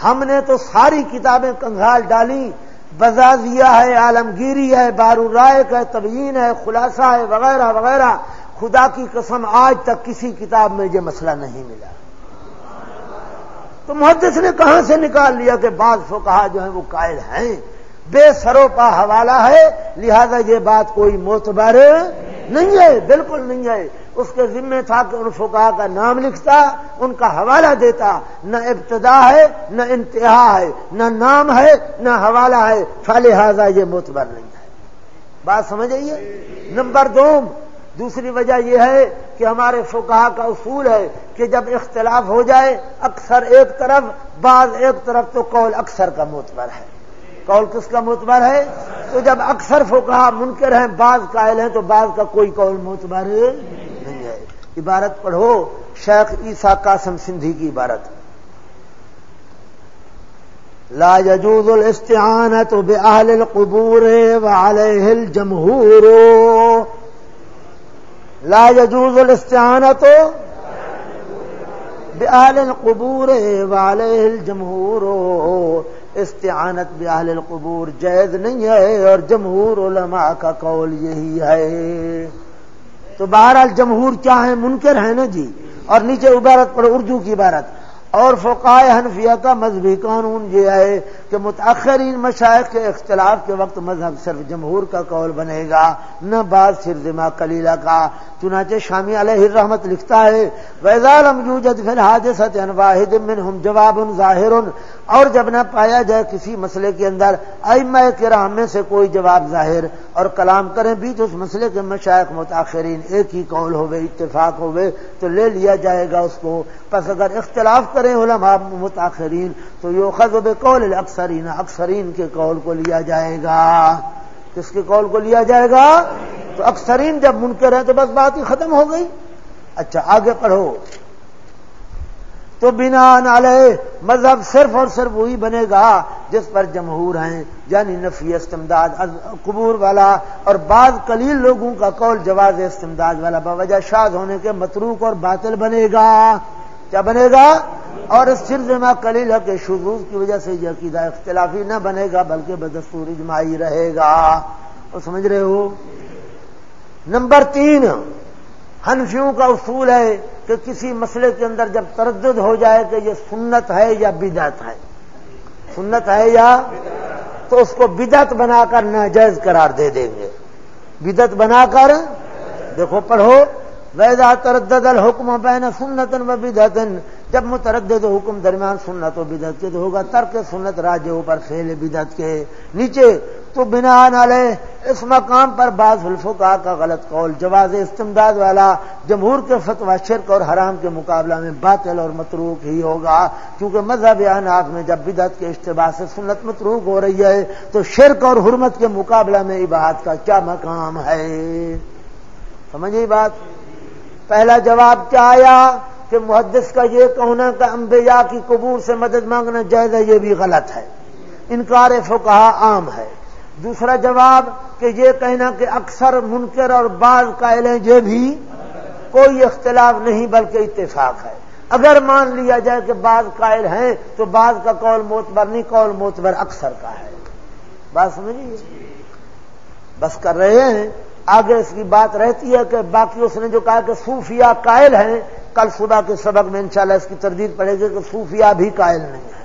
ہم نے تو ساری کتابیں کنگال ڈالی بزازیہ ہے، عالمگیری ہے بارو رائے ہے، تبیین ہے، خلاصہ ہے، وغیرہ وغیرہ۔ خدا کی قسم، آج تک کسی کتاب میں یہ مسئلہ نہیں ملا۔ تو محدث نے کہاں سے نکال لیا کہ بعض فو کہا جو ہے وہ قائل ہیں؟ بے سروپا حوالہ ہے، لہذا یہ بات کوئی موتبر نہیں ہے، بالکل نہیں ہے۔ اس کے ذمے تھا کہ ان فقہ کا نام لکھتا، ان کا حوالہ دیتا۔ نہ ابتدا ہے، نہ انتہا ہے، نہ نام ہے، نہ حوالہ ہے۔ فلحاظہ یہ موتبر نہیں ہے۔ بات سمجھ نمبر دو، دوسری وجہ یہ ہے کہ ہمارے فقہ کا اصول ہے کہ جب اختلاف ہو جائے، اکثر ایک طرف، بعض ایک طرف تو قول اکثر کا معتبر ہے۔ قول کس کا معتبر ہے؟ تو جب اکثر فقہ منکر ہیں، بعض قائل ہیں، تو بعض کا کوئی قول معتبر ہے عبارت پڑھو، شیخ عیسیٰ قاسم سندھی کی عبارت۔ لا يجوز الاستعانت بأهل القبور وعليه الجمهور. لا يجوز الاستعانت بأهل القبور وعليه الجمهور. استعانت بأهل القبور جائز نہیں ہے اور جمہور علماء کا قول یہی ہے۔ تو بہرحال جمہور کیا ہے منکر ہے نا جی۔ اور نیچے عبارت پر اردو کی عبارت۔ اور فقائے حنفیہ کا مذہبی قانون یہ ہے کہ متاثرین مشائق کے اختلاف کے وقت مذہب صرف جمہور کا قول بنے گا، نہ بعض صرف دماغ کلیلہ کا۔ چنانچہ شامی علیہ الرحمت لکھتا ہے ویزال واحد منہم جواب ظاہر اور جب نہ پایا جائے کسی مسئلے کے اندر، ائمہ کرام میں سے کوئی جواب ظاہر اور کلام کریں بیچ اس مسئلے کے مشائق متاثرین ایک ہی قول ہوئے، اتفاق ہوئے، تو لے لیا جائے گا اس کو۔ پس اگر اختلاف کریں علماء متاثرین تو یہ خزب قول اکثرین اکثرین کے قول کو لیا جائے گا۔ کس کے قول کو لیا جائے گا؟ تو اکثرین جب منکر ہیں تو بس بات ہی ختم ہو گئی۔ اچھا آگے پڑھو۔ تو بنا نالے مذہب صرف اور صرف وہی بنے گا جس پر جمہور ہیں یعنی نفی استمداد قبور والا اور بعض قلیل لوگوں کا قول جواز استمداد والا باوجہ شاد ہونے کے متروک اور باطل بنے گا۔ کیا بنے گا؟ اور اس سرز میں کلیل کے شروع کی وجہ سے یہ عقیدہ اختلافی نہ بنے گا، بلکہ بدستور اجماعی رہے گا۔ اور سمجھ رہے ہو؟ نمبر تین ہنفیوں کا اصول ہے کہ کسی مسئلے کے اندر جب تردد ہو جائے کہ یہ سنت ہے یا بدعت ہے۔ سنت ہے یا؟ تو اس کو بدعت بنا کر ناجائز قرار دے دیں گے۔ بدعت بنا کر، دیکھو پڑھو۔ ویدا تردد الحکم بین سنتن و بدعتن جب متردد حکم درمیان سنت و بدعت کے تو ہوگا، ترک سنت راج اوپر فیل بدعت کے نیچے، تو بنا نالے اس مقام پر بعض الفقا کا غلط قول، جواز استمداد والا، جمہور کے فتوا شرک اور حرام کے مقابلہ میں باطل اور متروک ہی ہوگا۔ کیونکہ مذہب اناخ میں جب بدعت کے اشتباہ سے سنت متروک ہو رہی ہے، تو شرک اور حرمت کے مقابلہ میں عبادت کا کیا مقام ہے؟ سمجھے بات؟ پہلا جواب کیا آیا کہ محدث کا یہ کہنا کہ انبیاء کی قبور سے مدد مانگنا جائز ہے، یہ بھی غلط ہے۔ انکار فقہ عام ہے۔ دوسرا جواب کہ یہ کہنا کہ اکثر منکر اور بعض قائل ہیں یہ بھی کوئی اختلاف نہیں بلکہ اتفاق ہے۔ اگر مان لیا جائے کہ بعض قائل ہیں تو بعض کا قول موتبر نہیں، قول موتبر اکثر کا ہے۔ بات سمجھیے؟ بس کر رہے ہیں۔ آگے اس کی بات رہتی ہے کہ باقی اس نے جو کہا کہ صوفیہ قائل ہیں، کل صبح کے سبق میں انشاءاللہ اس کی تردید پڑے گی کہ صوفیہ بھی قائل نہیں ہے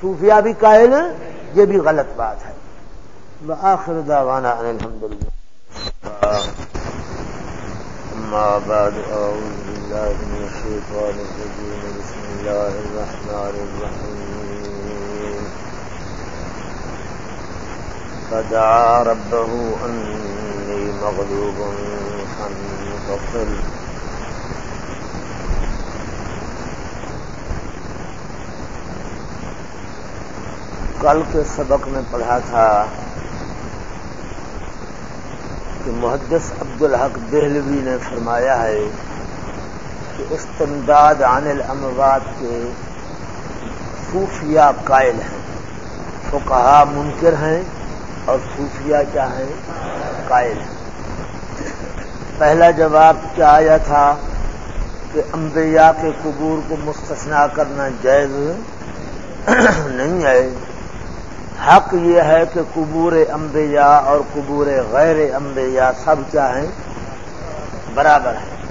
صوفیہ بھی قائل یہ بھی غلط بات ہے۔ آخر دعوانا ان الحمد لله بعد أعوذ بالله من الشيطان الرجيم بسم الله الرحمن الرحيم فدعا ربه ان أني مغلوب فانتصل کل کے سبق میں پڑھا تھا کہ محدث عبد الحق دہلوی نے فرمایا ہے کہ استمداد عن الاموات کے صوفیہ قائل ہیں تو کہا منکر ہیں اور صوفیہ کیا ہیں قائل۔ پہلا جواب کیا آیا تھا کہ انبیاء کے قبور کو مستثنا کرنا جائز نہیں ہے۔ حق یہ ہے کہ قبور انبیاء اور قبور غیر انبیاء سب کیا ہیں؟ برابر ہیں۔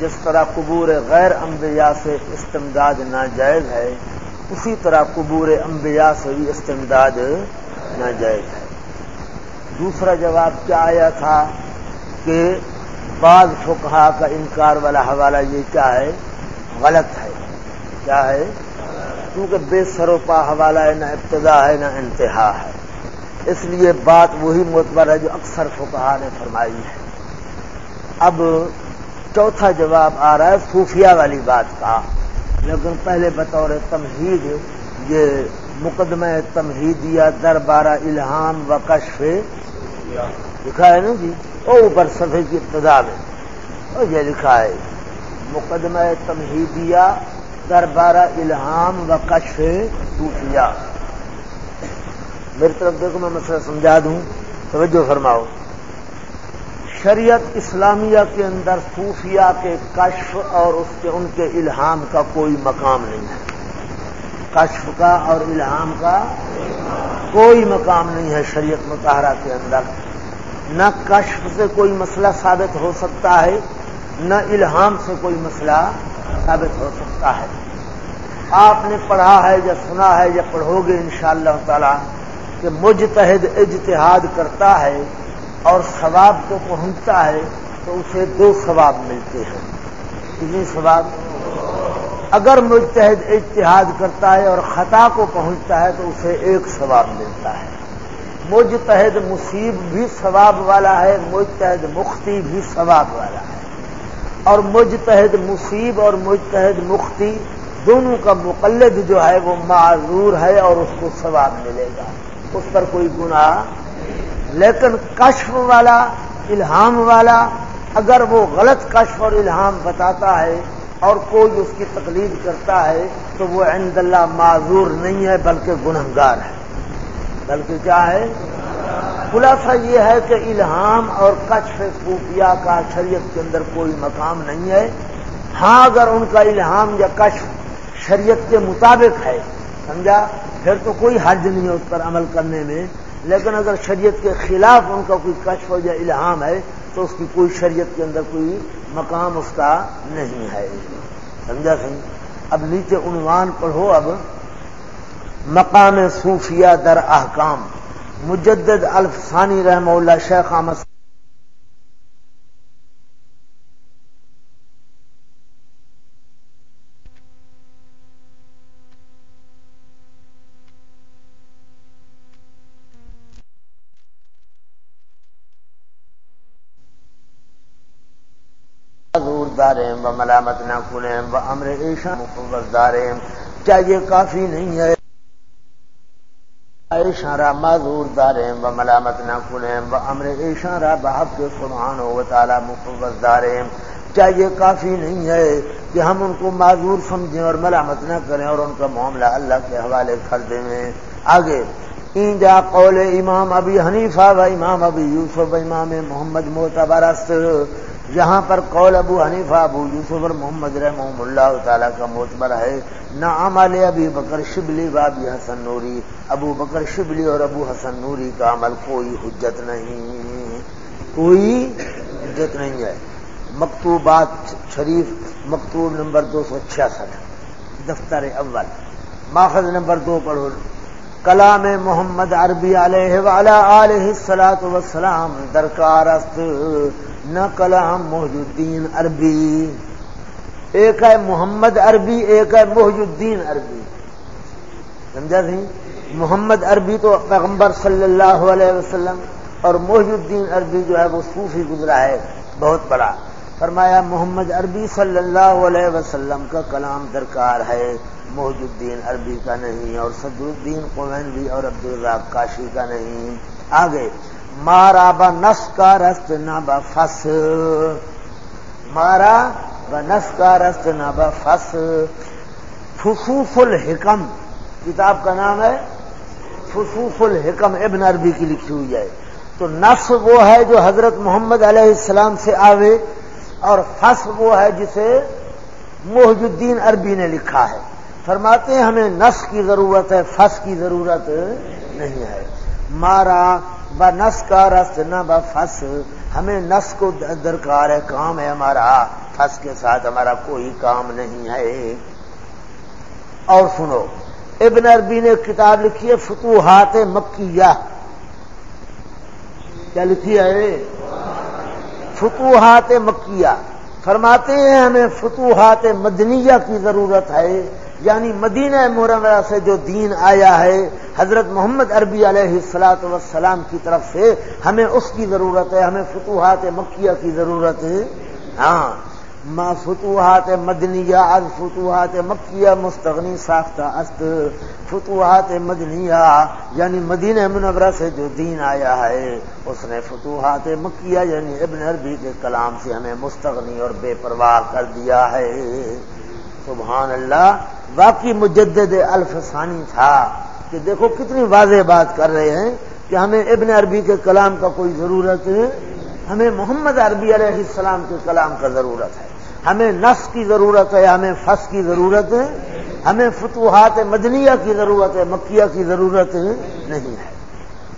جس طرح قبور غیر انبیاء سے استمداد ناجائز ہے، اسی طرح قبور انبیاء سے بھی استمداد ناجائز ہے۔ دوسرا جواب کیا آیا تھا کہ بعض فقہا کا انکار والا حوالہ یہ کیا ہے؟ غلط ہے۔ کیا ہے؟ کیونکہ بے سروپا حوالہ ہے، نہ ابتدا ہے، نہ انتہا ہے۔ اس لیے بات وہی معتبر ہے جو اکثر فکہ نے فرمائی ہے۔ اب چوتھا جواب آ رہا ہے صوفیہ والی بات کا۔ لیکن پہلے بطور تمہید یہ مقدمہ تمہیدیہ دربارہ الہام و کشف لکھا ہے نا جی؟ وہ اوپر صفحے کی ابتدا میں۔ یہ لکھا ہے۔ مقدمہ تمہیدیہ دربارہ الہام و کشف صوفیہ۔ میری طرف دیکھو، میں مسئلہ سمجھا دوں۔ توجہ فرماؤ۔ شریعت اسلامیہ کے اندر صوفیہ کے کشف اور اس کے ان کے الہام کا کوئی مقام نہیں ہے۔ کشف کا اور الہام کا کوئی مقام نہیں ہے شریعت مطالعہ کے اندر۔ نہ کشف سے کوئی مسئلہ ثابت ہو سکتا ہے، نہ الہام سے کوئی مسئلہ ثابت ہو سکتا ہے۔ آپ نے پڑھا ہے یا سنا ہے یا پڑھو گے ان شاء اللہ تعالی کہ مجتہد اجتہاد کرتا ہے اور ثواب کو پہنچتا ہے تو اسے دو ثواب ملتے ہیں۔ کتنی ثواب؟ اگر مجتہد اجتہاد کرتا ہے اور خطا کو پہنچتا ہے تو اسے ایک ثواب ملتا ہے۔ مجتہد مصیب بھی ثواب والا ہے، مجتہد مختی بھی ثواب والا ہے۔ اور مجتہد مصیب اور مجتہد مختی دونوں کا مقلد جو ہے وہ معذور ہے اور اس کو ثواب ملے گا۔ اس پر کوئی گناہ لیکن کشف والا، الہام والا، اگر وہ غلط کشف اور الہام بتاتا ہے اور کوئی اس کی تقلید کرتا ہے تو وہ عند اللہ معذور نہیں ہے، بلکہ گنہگار ہے۔ بلکہ کیا ہے؟ خلاصہ یہ ہے کہ الہام اور کچھ صوفیہ کا شریعت کے اندر کوئی مقام نہیں ہے۔ ہاں اگر ان کا الہام یا کشف شریعت کے مطابق ہے، سمجھا؟ پھر تو کوئی حرج نہیں ہے اس پر عمل کرنے میں۔ لیکن اگر شریعت کے خلاف ان کا کوئی کشف یا الہام ہے، تو اس کی کوئی شریعت کے اندر کوئی مقام اس کا نہیں ہے۔ سمجھا سی اب نیچے عنوان پڑھو۔ اب مقام صوفیہ در احکام۔ مجدد الفسانی رحم اللہ شیخ احمد دارم و ملامت نہ کنیم و امر ایشا مفوض دارم کیا یہ کافی نہیں ہے؟ ایشا را معذور دارم و ملامت نہ کنیم و امر ایشا را بحق کے سبحان و تعالی مفوض دارم کیا یہ کافی نہیں ہے کہ ہم ان کو معذور سمجھیں اور ملامت نہ کریں اور ان کا معاملہ اللہ کے حوالے کر دیں؟ آگے این جا قول امام ابی حنیفہ و امام ابی یوسف و امام محمد موتبرست یہاں پر قول ابو حنیفہ، ابو یوسف اور محمد رحم اللہ تعالیٰ کا موتبر ہے، نہ عمل ابھی بکر شبلی و ابی حسن نوری۔ ابو بکر شبلی اور ابو حسن نوری کا عمل کوئی حجت نہیں۔ کوئی حجت نہیں ہے۔ مکتوبات شریف، مکتوب نمبر دو سو چھیاسٹھ، دفتر اول۔ ماخذ نمبر دو پڑھو۔ کلام محمد عربی علیہ علیہ سلاۃ وسلام درکار است نہ کلام محج الدین عربی۔ ایک ہے محمد عربی، ایک ہے محج الدین عربی۔ سمجھا سی؟ محمد عربی تو پیغمبر صلی اللہ علیہ وسلم اور محج الدین عربی جو ہے وہ صوفی گزرا ہے، بہت بڑا۔ فرمایا، محمد عربی صلی اللہ علیہ وسلم کا کلام درکار ہے۔ محج الدین عربی کا نہیں اور صدر الدین قوینوی اور عبد الراق کاشی کا نہیں۔ آگے، مارا ب نس کا رست نہ بس مارا ب نس کا رست نہ بس فصوف الحکم، کتاب کا نام ہے؟ فصوف الحکم، ابن عربی کی لکھی ہوئی ہے۔ تو نس وہ ہے جو حضرت محمد علیہ السلام سے آوے اور فس وہ ہے جسے محج الدین عربی نے لکھا ہے۔ فرماتے ہیں ہمیں نس کی ضرورت ہے، فس کی ضرورت نہیں ہے۔ مارا ب نس کا رس، نہ ب فس۔ ہمیں نس کو درکار ہے، کام ہے ہمارا۔ فس کے ساتھ ہمارا کوئی کام نہیں ہے۔ اور سنو، ابن عربی نے کتاب لکھی ہے، فتوحات مکیہ۔ کیا لکھی ہے؟ فتوحات مکیہ۔ فرماتے ہیں ہمیں فتوحات مدنیہ کی ضرورت ہے۔ یعنی مدینہ مرمرہ سے جو دین آیا ہے، حضرت محمد عربی علیہ السلاط وسلام کی طرف سے ہمیں اس کی ضرورت ہے، ہمیں فتوحات مکیہ کی ضرورت ہے۔ ہاں ما فتوحات مدنیہ، از فتوحات مکیہ مستغنی ساختہ است۔ فتوحات مدنیہ یعنی مدینہ منورہ سے جو دین آیا ہے، اس نے فتوحات مکیہ یعنی ابن عربی کے کلام سے ہمیں مستغنی اور بے پرواہ کر دیا ہے۔ سبحان اللہ، باقی مجدد الفسانی تھا کہ دیکھو کتنی واضح بات کر رہے ہیں کہ ہمیں ابن عربی کے کلام کا کوئی ضرورت ہے ہمیں محمد عربی علیہ السلام کے کلام کا ضرورت ہے، ہمیں نس کی ضرورت ہے، ہمیں فس کی ضرورت ہے، ہمیں فتوحات مدنیہ کی ضرورت ہے، مکیہ کی ضرورت نہیں ہے۔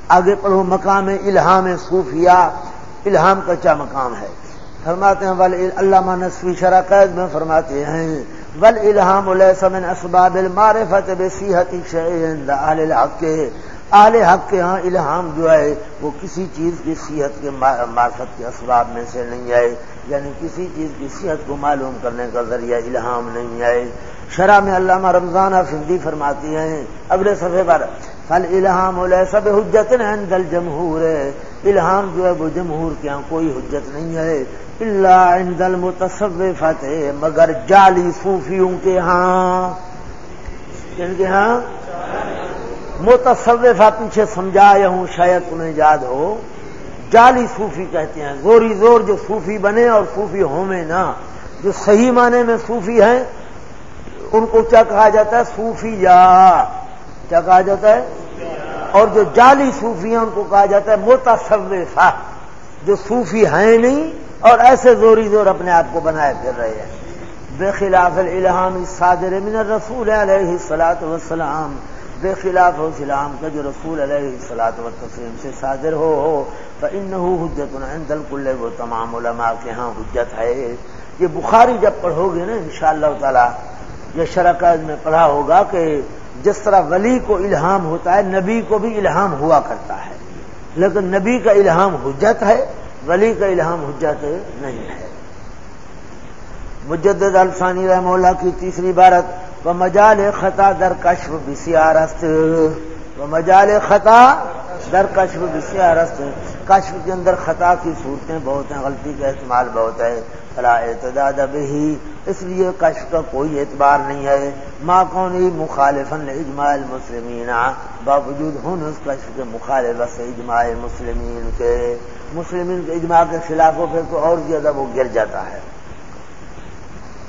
آگے پڑھو مقام الہام صوفیہ، الہام کا کیا مقام ہے؟ فرماتے ہیں علامہ نسوی شراکت میں فرماتے ہیں بل الحام من اسباب المعرفت بصیحت شیء اہل الحق. کے اہل حق کے ہاں الہام جو ہے، وہ کسی چیز کی صحت کے معرفت کے اسباب میں سے نہیں آئے یعنی کسی چیز کی صحت کو معلوم کرنے کا ذریعہ الہام نہیں آئے شرح میں علامہ رمضان فندی فرماتی ہیں، اگلے صفحے پر فل الہام سب حجت دل جمہور ہے الہام جو ہے وہ جمہور کے ہاں کوئی حجت نہیں ہے اللہ عند المتصوفت مگر جعلی صوفیوں کے ہاں۔ کن کے ہاں؟ متصوفہ پیچھے سمجھایا ہوں، شاید انہیں یاد ہو۔ جعلی صوفی کہتے ہیں زوری زور جو صوفی بنے اور صوفی ہوں میں نا جو صحیح معنی میں صوفی ہیں، ان کو کیا کہا جاتا ہے؟ صوفی یا کیا کہا جاتا ہے؟ اور جو جعلی صوفی ہیں ان کو کہا جاتا ہے متصوفہ جو صوفی ہیں نہیں اور ایسے زوری زور اپنے آپ کو بنائے پھر رہے ہیں۔ بے خلاف الہام صادر من الرسول علیہ السلاۃ وسلام بے خلاف ہو سلام کا جو رسول علیہ السلاط و تسلیم سے صادر ہو ان حجت عند الکل وہ تمام علماء کے ہاں حجت ہے۔ یہ بخاری جب پڑھو گے نا، انشاءاللہ شاء اللہ تعالی یہ شرکت میں پڑھا ہوگا کہ جس طرح ولی کو الہام ہوتا ہے، نبی کو بھی الہام ہوا کرتا ہے۔ لیکن نبی کا الہام حجت ہے، ولی کا الہام حجت نہیں ہے۔ مجدد الفانی رحم اللہ کی تیسری بارت و مجال خطا در کشف بسیارست۔ و مجال خطا در کشف بسیارست۔ کشف کے اندر خطا کی صورتیں بہت ہیں، غلطی کا احتمال بہت ہے۔ فلا اعتداد بھی اس لیے کشف کا کوئی اعتبار نہیں ہے۔ ماں کون مخالف اجماع المسلمین باوجود ہن اس کشف کے مخالف سے اجماع مسلمین کے۔ مسلمین کے اجماع کے خلاف ہو پھر تو اور زیادہ وہ گر جاتا ہے۔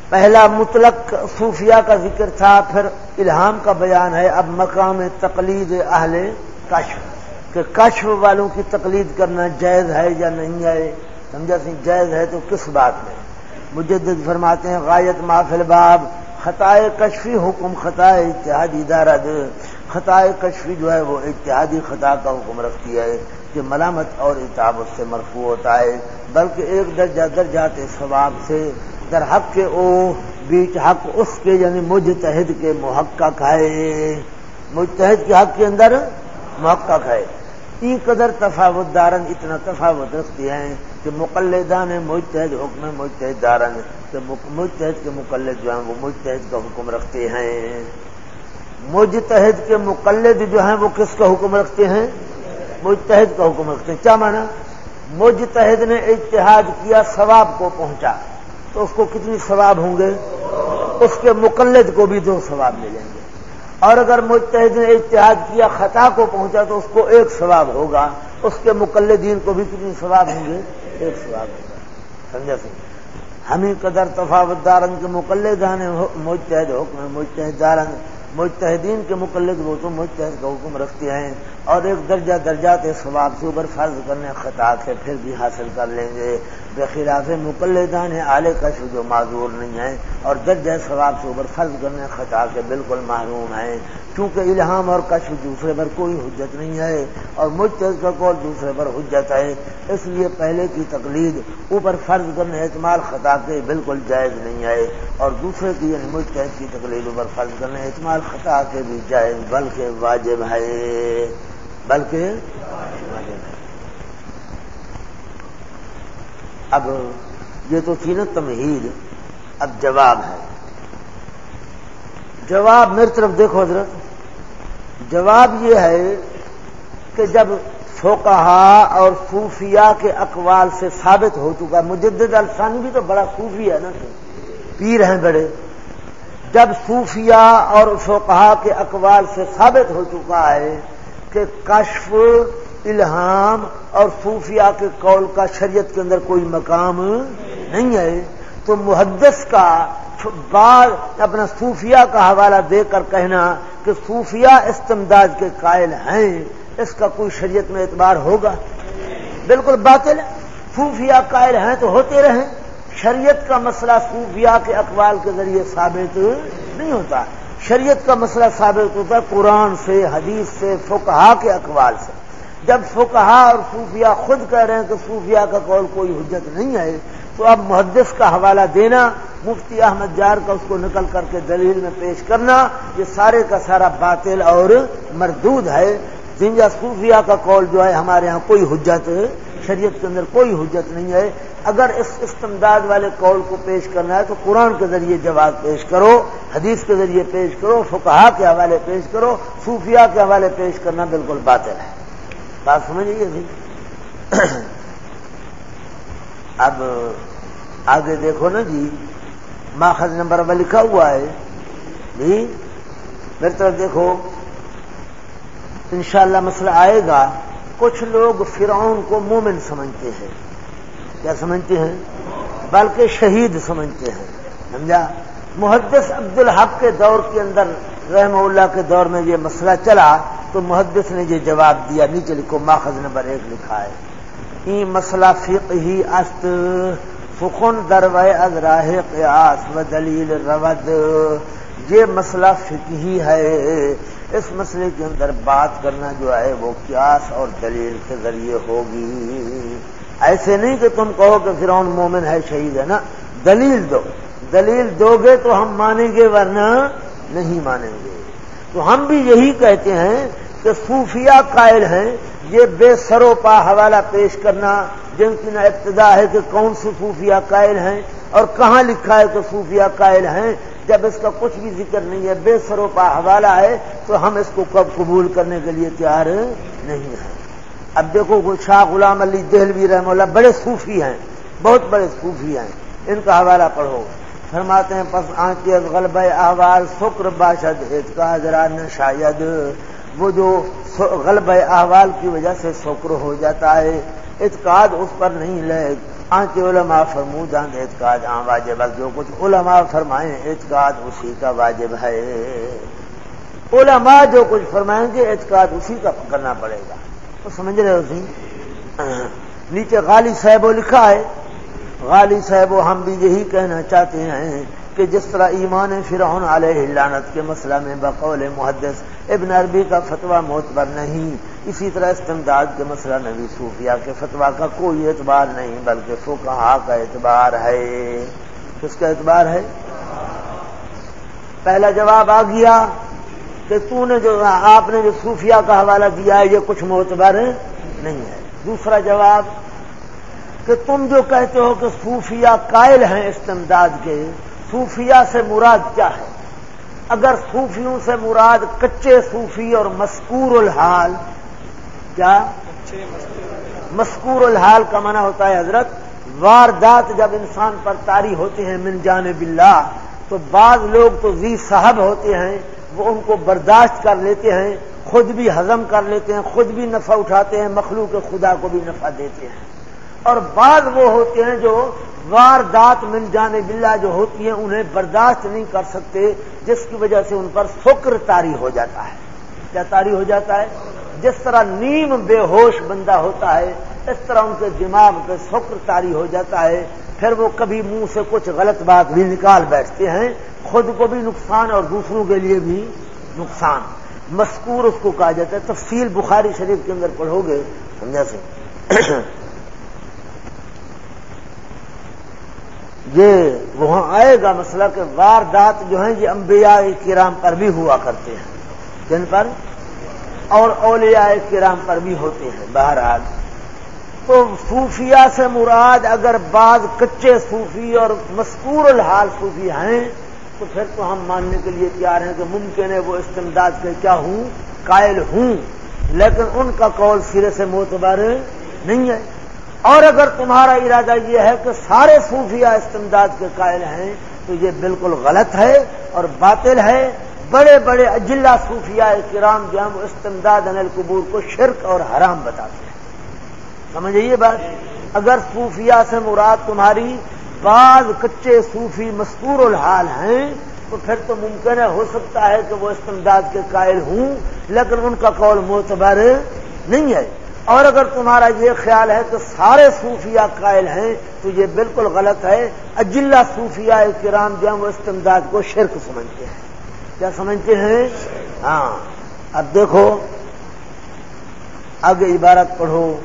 پہلا مطلق صوفیہ کا ذکر تھا، پھر الہام کا بیان ہے۔ اب مقام تقلید اہل کشف، کہ کشف والوں کی تقلید کرنا جائز ہے یا نہیں ہے۔ سمجھا سی جائز ہے تو کس بات میں؟ مجدد فرماتے ہیں، غایت مافل باب خطائے کشفی حکم، خطائے اتحادی دارد۔ خطائے کشفی جو ہے وہ اتحادی خطا کا حکم رکھتی ہے کہ ملامت اور اتاب اس سے مرفوع ہوتا ہے، بلکہ ایک درجہ درجات ثواب سے در حق کے او، بیچ حق اس کے یعنی مجتہد کے محقق ہے۔ مجتہد کے حق کے اندر محقق ہے۔ ای قدر تفاوت دارن، اتنا تفاوت رکھتی ہیں کہ مقلدان مجتہد، حکم مجتہد دارن، کہ مجتہد کے مقلد جو ہیں، وہ مجتہد کا حکم رکھتے ہیں۔ مجتہد کے مقلد جو ہیں، وہ کس کا حکم رکھتے ہیں؟ مجتہد کا حکم رکھتے ہیں۔ کیا مانا؟ مجتہد نے اتحاد کیا، ثواب کو پہنچا۔ تو اس کو کتنی ثواب ہوں گے؟ اس کے مقلد کو بھی دو ثواب ملیں گے۔ اور اگر متحد نے اتحاد کیا، خطا کو پہنچا تو اس کو ایک ثواب ہوگا۔ اس کے مقلدین کو بھی کتنی ثواب ہوں گے؟ ایک ثواب ہوگا۔ سمجھا سر؟ ہمیں قدر تفاوت دارن کے مقلدان متحد حکم متحد دارن متحدین کے مقلد وہ تو متحد کا حکم رکھتے ہیں۔ اور ایک درجہ درجات ثواب سے اوپر فرض کرنے، خطا کے پھر بھی حاصل کر لیں گے۔ بخلاف مقلدان آلے کشف جو معذور نہیں ہے اور درجہ ثواب سے اوپر فرض کرنے، خطا کے بالکل محروم ہیں۔ چونکہ الہام اور کشف دوسرے پر کوئی حجت نہیں ہے اور مجتہد کا قول دوسرے پر حجت ہے۔ اس لیے پہلے کی تقلید، اوپر فرض کرنے، اعتماد، خطا کے بالکل جائز نہیں ہے۔ اور دوسرے کی یعنی مجتہد کی تقلید، اوپر فرض کرنے، اعتماد، خطا کے بھی جائز، بلکہ واجب ہے۔ بلکہ اب یہ تو تھی نا تمہید، اب جواب ہے۔ جواب میری طرف دیکھو حضرت۔ جواب یہ ہے کہ جب فوکہا اور صوفیہ کے اقوال سے ثابت ہو چکا، مجدد الفانی بھی تو بڑا صوفی ہے نا۔ پیر ہیں بڑے۔ جب صوفیہ اور فوکہا کے اقوال سے ثابت ہو چکا ہے کہ کشف، الہام اور صوفیہ کے قول کا شریعت کے اندر کوئی مقام نہیں ہے۔ تو محدث کا بعد اپنا صوفیہ کا حوالہ دے کر کہنا کہ صوفیہ استمداد کے قائل ہیں، اس کا کوئی شریعت میں اعتبار ہوگا۔ بالکل باطل صوفیہ قائل ہیں تو ہوتے رہیں۔ شریعت کا مسئلہ صوفیہ کے اقوال کے ذریعے ثابت نہیں ہوتا۔ شریعت کا مسئلہ ثابت ہوتا ہے قرآن سے، حدیث سے، فقہا کے اقوال سے۔ جب فکہ اور صوفیہ خود کہہ رہے ہیں کہ صوفیہ کا قول کوئی حجت نہیں ہے، تو اب محدث کا حوالہ دینا، مفتی احمد جار کا اس کو نکل کر کے دلیل میں پیش کرنا، یہ سارے کا سارا باطل اور مردود ہے۔ جنجا صوفیہ کا قول جو ہے، ہمارے ہاں کوئی حجت شریعت کے اندر کوئی حجت نہیں ہے۔ اگر اس استمداد والے قول کو پیش کرنا ہے تو قرآن کے ذریعے جواب پیش کرو، حدیث کے ذریعے پیش کرو فکہ کے حوالے پیش کرو صوفیہ کے حوالے پیش کرنا بالکل باطل ہے۔ بات سمجھ لیجیے جی اب آگے دیکھو نا جی ماخذ نمبر میں لکھا ہوا ہے۔ جی میری طرف دیکھو، انشاءاللہ مسئلہ آئے گا۔ کچھ لوگ فرعون کو مومن سمجھتے ہیں۔ کیا سمجھتے ہیں؟ بلکہ شہید سمجھتے ہیں۔ سمجھا؟ محدث عبد الحق کے دور کے اندر رحم اللہ کے دور میں یہ مسئلہ چلا تو محدث نے یہ جواب دیا، نیچے لکھو، ماخذ نمبر ایک لکھا ہے۔ ای مسئلہ فقہی است فخن از راہ قیاس و دلیل رود۔ یہ مسئلہ فقہی ہے۔ اس مسئلے کے اندر بات کرنا جو ہے وہ قیاس اور دلیل کے ذریعے ہوگی۔ ایسے نہیں کہ تم کہو کہ فرعون مومن ہے، شہید ہے نا دلیل دو۔ دلیل دو گے تو ہم مانیں گے ورنہ نہیں مانیں گے۔ تو ہم بھی یہی کہتے ہیں کہ صوفیہ قائل ہیں، یہ بے سرو پا حوالہ پیش کرنا جن کی نہ ابتدا ہے کہ کون سی صوفیہ قائل ہیں اور کہاں لکھا ہے کہ صوفیہ قائل ہیں۔ جب اس کا کچھ بھی ذکر نہیں ہے، بے سروپا حوالہ ہے، تو ہم اس کو کب قبول کرنے کے لیے تیار نہیں ہیں۔ اب دیکھو، شاہ غلام علی دہلوی رحم اللہ بڑے صوفی ہیں، بہت بڑے صوفی ہیں۔ ان کا حوالہ پڑھو۔ فرماتے ہیں، پس آنکھ غلب احوال شکر باشد اعتقاد ران شاید۔ وہ جو غلب احوال کی وجہ سے شکر ہو جاتا ہے، اعتقاد اس پر نہیں لے آنکھ علماء فرمودان اعتقاد آ واجب جو کچھ علماء فرمائیں اعتقاد اسی کا واجب ہے۔ علماء جو کچھ فرمائیں گے، اعتقاد اسی کا کرنا پڑے گا۔ تو سمجھ رہے ہو سی نیچے غالی صاحب لکھا ہے۔ غالی صاحب ہم بھی یہی کہنا چاہتے ہیں کہ جس طرح ایمان فرعون علیہ لعنت کے مسئلہ میں بقول محدث ابن عربی کا فتویٰ معتبر نہیں اسی طرح استمداد کے مسئلہ نبی صوفیہ کے فتویٰ کا کوئی اعتبار نہیں، بلکہ فقہا کا اعتبار ہے۔ کس کا اعتبار ہے؟ پہلا جواب آ گیا کہ تو نے جو آپ نے جو صوفیہ کا حوالہ دیا ہے، یہ کچھ معتبر نہیں ہے۔ دوسرا جواب کہ تم جو کہتے ہو کہ صوفیہ قائل ہیں استمداد کے، صوفیہ سے مراد کیا ہے؟ اگر صوفیوں سے مراد کچے صوفی اور مسکور الحال کیا مسکور الحال کا منع ہوتا ہے حضرت۔ واردات جب انسان پر تاری ہوتے ہیں من جانب اللہ، تو بعض لوگ تو زی صاحب ہوتے ہیں، وہ ان کو برداشت کر لیتے ہیں، خود بھی ہضم کر لیتے ہیں، خود بھی نفع اٹھاتے ہیں، مخلوق خدا کو بھی نفع دیتے ہیں۔ اور بعض وہ ہوتے ہیں جو واردات من جانے بلا جو ہوتی ہیں، انہیں برداشت نہیں کر سکتے، جس کی وجہ سے ان پر فکر تاری ہو جاتا ہے۔ کیا تاری ہو جاتا ہے؟ جس طرح نیم بے ہوش بندہ ہوتا ہے، اس طرح ان کے دماغ پہ فکر تاری ہو جاتا ہے، پھر وہ کبھی منہ سے کچھ غلط بات بھی نکال بیٹھتے ہیں، خود کو بھی نقصان اور دوسروں کے لیے بھی نقصان۔ مسکور اس کو کہا جاتا ہے، تفصیل بخاری شریف کے اندر پڑھو گے، سمجھا سے یہ وہاں آئے گا مسئلہ کہ واردات جو ہیں یہ انبیاء کرام پر بھی ہوا کرتے ہیں۔ جن پر؟ اور اولیاء کرام پر بھی ہوتے ہیں، بہرحال۔ تو صوفیہ سے مراد اگر بعض کچے صوفی اور مسکور الحال صوفی ہیں، تو پھر تو ہم ماننے کے لیے تیار ہیں کہ ممکن ہے وہ استمداد کے کیا ہوں؟ قائل ہوں۔ لیکن ان کا قول سرے سے معتبر نہیں ہے۔ اور اگر تمہارا ارادہ یہ ہے کہ سارے صوفیہ استمداد کے قائل ہیں، تو یہ بالکل غلط ہے اور باطل ہے۔ بڑے بڑے اجلا صوفیہ کرام جو ہم استمداد انل قبور کو شرک اور حرام بتاتے ہیں۔ سمجھے یہ بات؟ اگر صوفیہ سے مراد تمہاری بعض کچے صوفی مستور الحال ہیں، تو پھر تو ممکن ہے، ہو سکتا ہے کہ وہ استمداد کے قائل ہوں، لیکن ان کا قول معتبر نہیں ہے۔ اور اگر تمہارا یہ خیال ہے کہ سارے صوفیہ قائل ہیں، تو یہ بالکل غلط ہے۔ اجلا صوفیہ کرام جو وہ استمداد کو شرک سمجھتے ہیں۔ کیا سمجھتے ہیں؟ ہاں۔ اب دیکھو۔ آگے عبارت پڑھو۔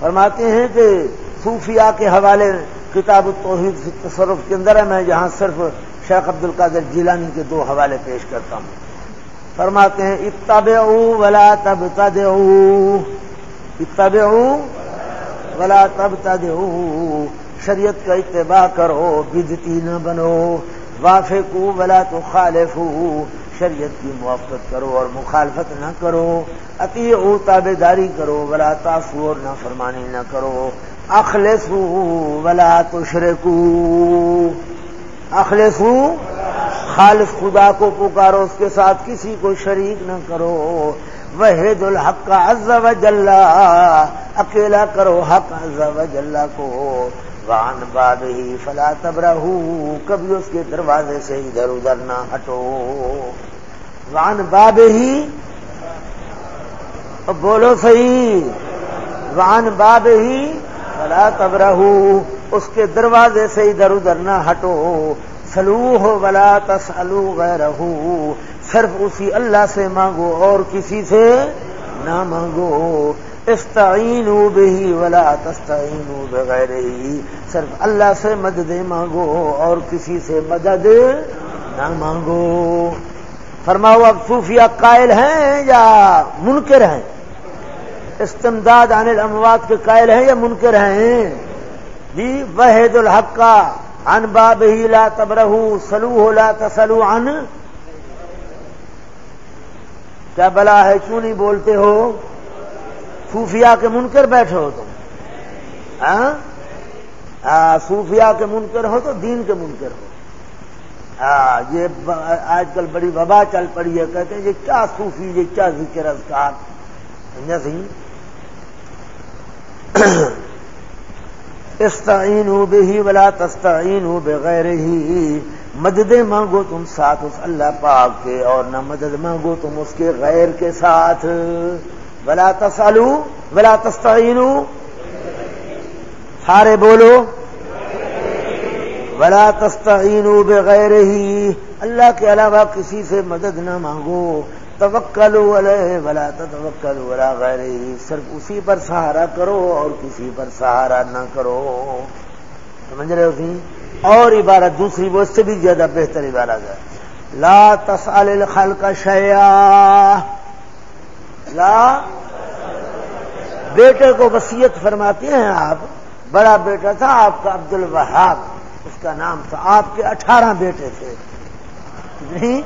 فرماتے ہیں کہ صوفیہ کے حوالے کتاب التوحید تصرف کے اندر ہے۔ میں یہاں صرف شیخ عبد القادر جیلانی کے دو حوالے پیش کرتا ہوں۔ فرماتے ہیں اتب ولا تب تد ولا تب تد شریعت کا اتباع کرو، بدتی نہ بنو۔ وافے کو ولا تو خالف شریعت کی موافقت کرو اور مخالفت نہ کرو اتی او تابے داری کرو، ولا تاسو اور نہ فرمانی نہ کرو۔ اخلصو ولا تشرکو۔ اخلصو، خالص خدا کو پکارو، اس کے ساتھ کسی کو شریک نہ کرو۔ وحید الحق عز و جل اکیلا کرو حق عز و جل کو۔ وان باب ہی، فلا تبرہ کبھی اس کے دروازے سے ادھر ادھر نہ ہٹو۔ وان باب ہی۔ بولو صحیح۔ وان باب ہی۔ فلا تبرہ اس کے دروازے سے ادھر ادھر نہ ہٹو۔ سلو ہو بلا تسلو غیر صرف اسی اللہ سے مانگو اور کسی سے نہ مانگو۔ استعین بہی ولا تستعین بغیر ہی صرف اللہ سے مدد مانگو اور کسی سے مدد نہ مانگو. فرماؤ، اب صوفیہ قائل ہیں یا منکر ہیں؟ استمداد عن الاموات کے قائل ہیں یا منکر ہیں؟ جی وحید الحق کا ان باب ہی لا تبرہ سلو لا تسلو ان کیا بلا ہے؟ کیوں نہیں بولتے ہو؟ صوفیہ کے منکر بیٹھے ہو تم۔ ہاں؟, ہاں، صوفیہ کے منکر ہو تو دین کے منکر ہو۔ ہاں، یہ آج کل بڑی وبا چل پڑی ہے، کہتے ہیں یہ کیا صوفی، یہ کیا ذکر اذکار۔ سمجھا سی استعین ہو بے ہی بلا تستعین ہو بغیر ہی مدد مانگو تم ساتھ اس اللہ پاک کے اور نہ مدد مانگو تم اس کے غیر کے ساتھ۔ بلا تسالو بلا تستعین سارے بولو. بلا تستعین بغیر ہی اللہ کے علاوہ کسی سے مدد نہ مانگو. توکل علیہ ولا توکل ولا غیر ہی صرف اسی پر سہارا کرو اور کسی پر سہارا نہ کرو. سمجھ رہے ہو سی اور عبارت دوسری، وہ اس سے بھی زیادہ بہتر عبارت ہے. لا تسال الخلق شیا لا بیٹے کو وسیعت فرماتے ہیں آپ، بڑا بیٹا تھا، آپ کا عبد الوہاب، اس کا نام تھا، آپ کے اٹھارہ بیٹے تھے۔ نہیں،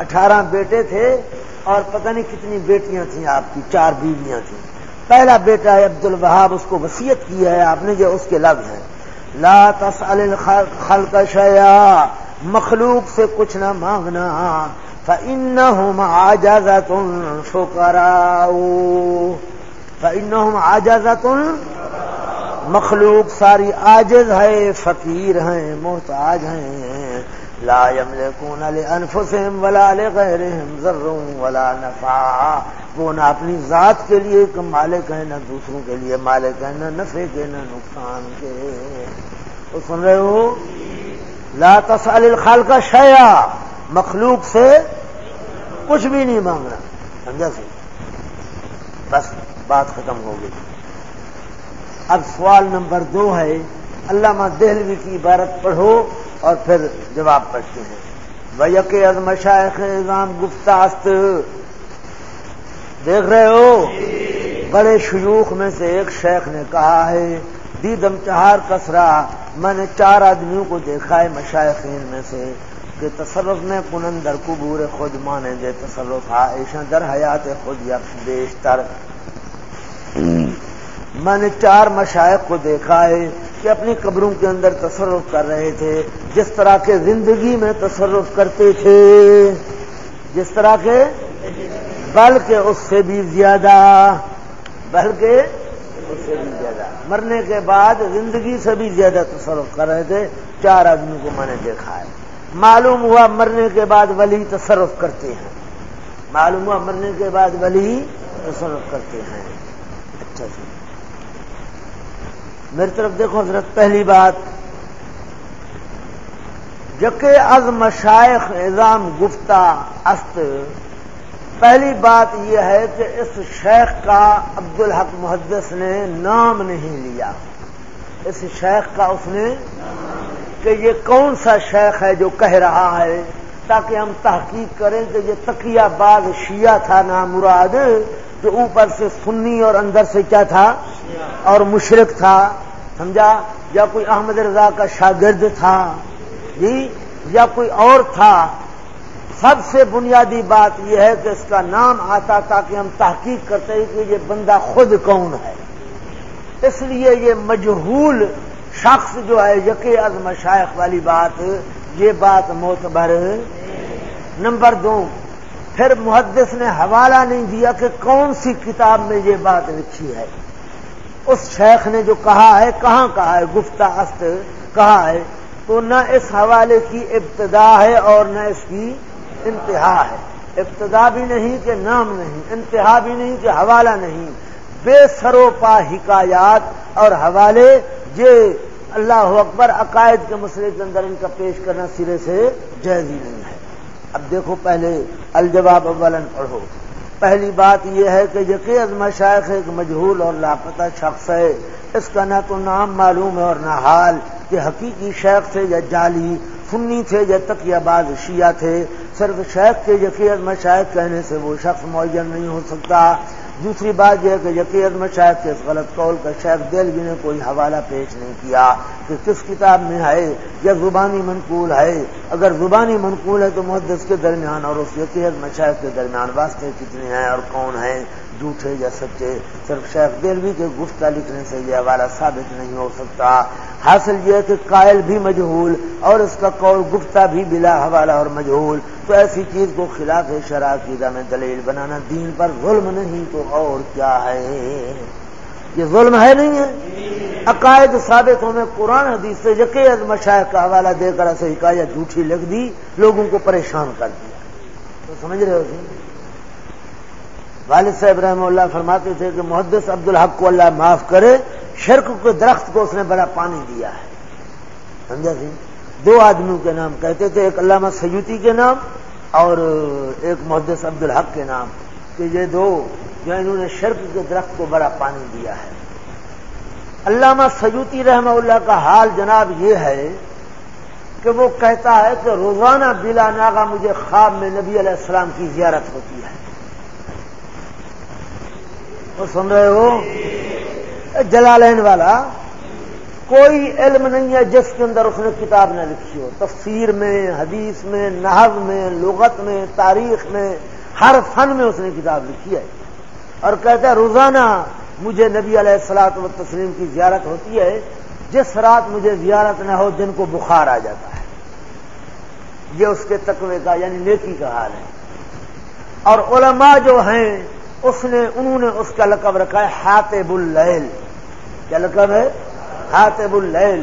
اٹھارہ بیٹے تھے اور پتہ نہیں کتنی بیٹیاں تھیں آپ کی، چار بیویاں تھیں۔ پہلا بیٹا ہے عبد الوہاب، اس کو وسیعت کی ہے آپ نے جو اس کے لفظ ہیں۔ لا تسأل الخلق شیا مخلوق سے کچھ نہ مانگنا۔ فإنهم عاجزة شکراؤ فإنهم عاجزة مخلوق ساری عاجز ہے فقیر ہیں، محتاج ہیں۔ لا يملكون لانفسهم ولا لغيرهم ضر ولا نفع۔ وہ نہ اپنی ذات کے لیے مالک ہیں، نہ دوسروں کے لیے مالک ہیں، نہ نفع کے، نہ نقصان کے۔ تو سن رہے ہو؟ لا تسأل الخالق کا مخلوق سے کچھ بھی نہیں مانگنا سمجھا سی؟ بس بات ختم ہو گئی۔ اب سوال نمبر دو ہے، علامہ دہلوی کی عبارت پڑھو اور پھر جواب پڑھتے ہیں۔ ویک ازم شیخ نظام گفتاست۔ دیکھ رہے ہو؟ بڑے شیوخ میں سے ایک شیخ نے کہا ہے دیدم چہار کسرا میں نے چار آدمیوں کو دیکھا ہے مشائقین میں سے۔ کہ تصرف میں کنندر قبور خود مانے دے تصرف عائشہ در حیات خود یکش بیشتر۔ میں نے چار مشائق کو دیکھا ہے کہ اپنی قبروں کے اندر تصرف کر رہے تھے، جس طرح کے زندگی میں تصرف کرتے تھے، جس طرح کے بلکہ اس سے بھی زیادہ، بلکہ اس سے بھی زیادہ۔ مرنے کے بعد زندگی سے بھی زیادہ تصرف کر رہے تھے، چار آدمی کو میں نے دیکھا ہے۔ معلوم ہوا مرنے کے بعد ولی تصرف کرتے ہیں۔ معلوم ہوا مرنے کے بعد ولی تصرف کرتے ہیں۔ اچھا جی۔ میری طرف دیکھو حضرت، پہلی بات۔ جکے از مشائق نظام گفتہ است، پہلی بات یہ ہے کہ اس شیخ کا عبد الحق محدث نے نام نہیں لیا۔ اس شیخ کا اس نے کہ یہ کون سا شیخ ہے جو کہہ رہا ہے تاکہ ہم تحقیق کریں کہ یہ تقیہ باز شیعہ تھا نام مراد جو اوپر سے سنی اور اندر سے کیا تھا؟ اور مشرق تھا، سمجھا؟ یا کوئی احمد رضا کا شاگرد تھا جی؟ یا کوئی اور تھا؟ سب سے بنیادی بات یہ ہے کہ اس کا نام آتا تاکہ ہم تحقیق کرتے ہیں کہ یہ بندہ خود کون ہے۔ اس لیے یہ مجہول شخص جو ہے، یقین از مشائق والی بات، یہ بات معتبر نمبر دو، پھر محدث نے حوالہ نہیں دیا کہ کون سی کتاب میں یہ بات لکھی ہے۔ اس شیخ نے جو کہا ہے، کہاں کہا ہے؟ گفتہ است کہا ہے؟ تو نہ اس حوالے کی ابتدا ہے اور نہ اس کی انتہا ہے۔ ابتدا بھی نہیں کہ نام نہیں، انتہا بھی نہیں کہ حوالہ نہیں۔ بے سروپا حکایات اور حوالے یہ اللہ اکبر عقائد کے مسئلے کے اندر ان کا پیش کرنا سرے سے جائز ہی نہیں ہے۔ اب دیکھو پہلے الجواب اولن پڑھو۔ پہلی بات یہ ہے کہ یقین مشائق ایک مجہول اور لاپتہ شخص ہے۔ اس کا نہ تو نام معلوم ہے اور نہ حال کہ حقیقی شیخ سے یا جعلی، سنی تھے یا تقیہ باز شیعہ تھے۔ صرف شیخ کے یقین مشائق کہنے سے وہ شخص معین نہیں ہو سکتا۔ دوسری بات یہ ہے کہ یقین میں شاید کے اس غلط قول کا شیخ دل بھی نے کوئی حوالہ پیش نہیں کیا کہ کس کتاب میں ہے یا زبانی منقول ہے۔ اگر زبانی منقول ہے تو محدث کے درمیان اور اس یقین مشاہد کے درمیان واسطے کتنے ہیں اور کون ہیں۔ جھوٹے یا سچے صرف شیخ دلوی کے گفتہ لکھنے سے یہ حوالہ ثابت نہیں ہو سکتا۔ حاصل یہ کہ قائل بھی مجہول اور اس کا قول گفتہ بھی بلا حوالہ اور مجہول۔ تو ایسی چیز کو خلاف شرح کی میں دلیل بنانا دین پر ظلم نہیں، تو اور کیا ہے؟ یہ ظلم ہے نہیں ہے؟ عقائد ثابت میں قرآن حدیث سے یقین مشاہد کا حوالہ دے کر ایسے حکایت جھوٹھی لکھ دی، لوگوں کو پریشان کر دیا۔ تو سمجھ رہے ہو جی؟ والد صاحب رحمہ اللہ فرماتے تھے کہ محدث عبد الحق کو اللہ معاف کرے، شرک کے درخت کو اس نے بڑا پانی دیا ہے۔ سمجھا سی؟ دو آدمیوں کے نام کہتے تھے، ایک علامہ سیوتی کے نام اور ایک محدث عبد الحق کے نام کہ یہ دو جو انہوں نے شرک کے درخت کو بڑا پانی دیا ہے۔ علامہ سیوتی رحمہ اللہ کا حال جناب یہ ہے کہ وہ کہتا ہے کہ روزانہ بلا ناگا مجھے خواب میں نبی علیہ السلام کی زیارت ہوتی ہے۔ وہ سن رہے ہو؟ جلالین والا، کوئی علم نہیں ہے جس کے اندر اس نے کتاب نہ لکھی ہو۔ تفسیر میں، حدیث میں، نحو میں، لغت میں، تاریخ میں، ہر فن میں اس نے کتاب لکھی ہے۔ اور کہتا ہے روزانہ مجھے نبی علیہ السلاط و تسلیم کی زیارت ہوتی ہے۔ جس رات مجھے زیارت نہ ہو، دن کو بخار آ جاتا ہے۔ یہ اس کے تقوی کا یعنی نیکی کا حال ہے۔ اور علماء جو ہیں اس نے، انہوں نے اس کا لقب رکھا ہے حاتب اللیل۔ کیا لقب ہے؟ حاتب اللیل۔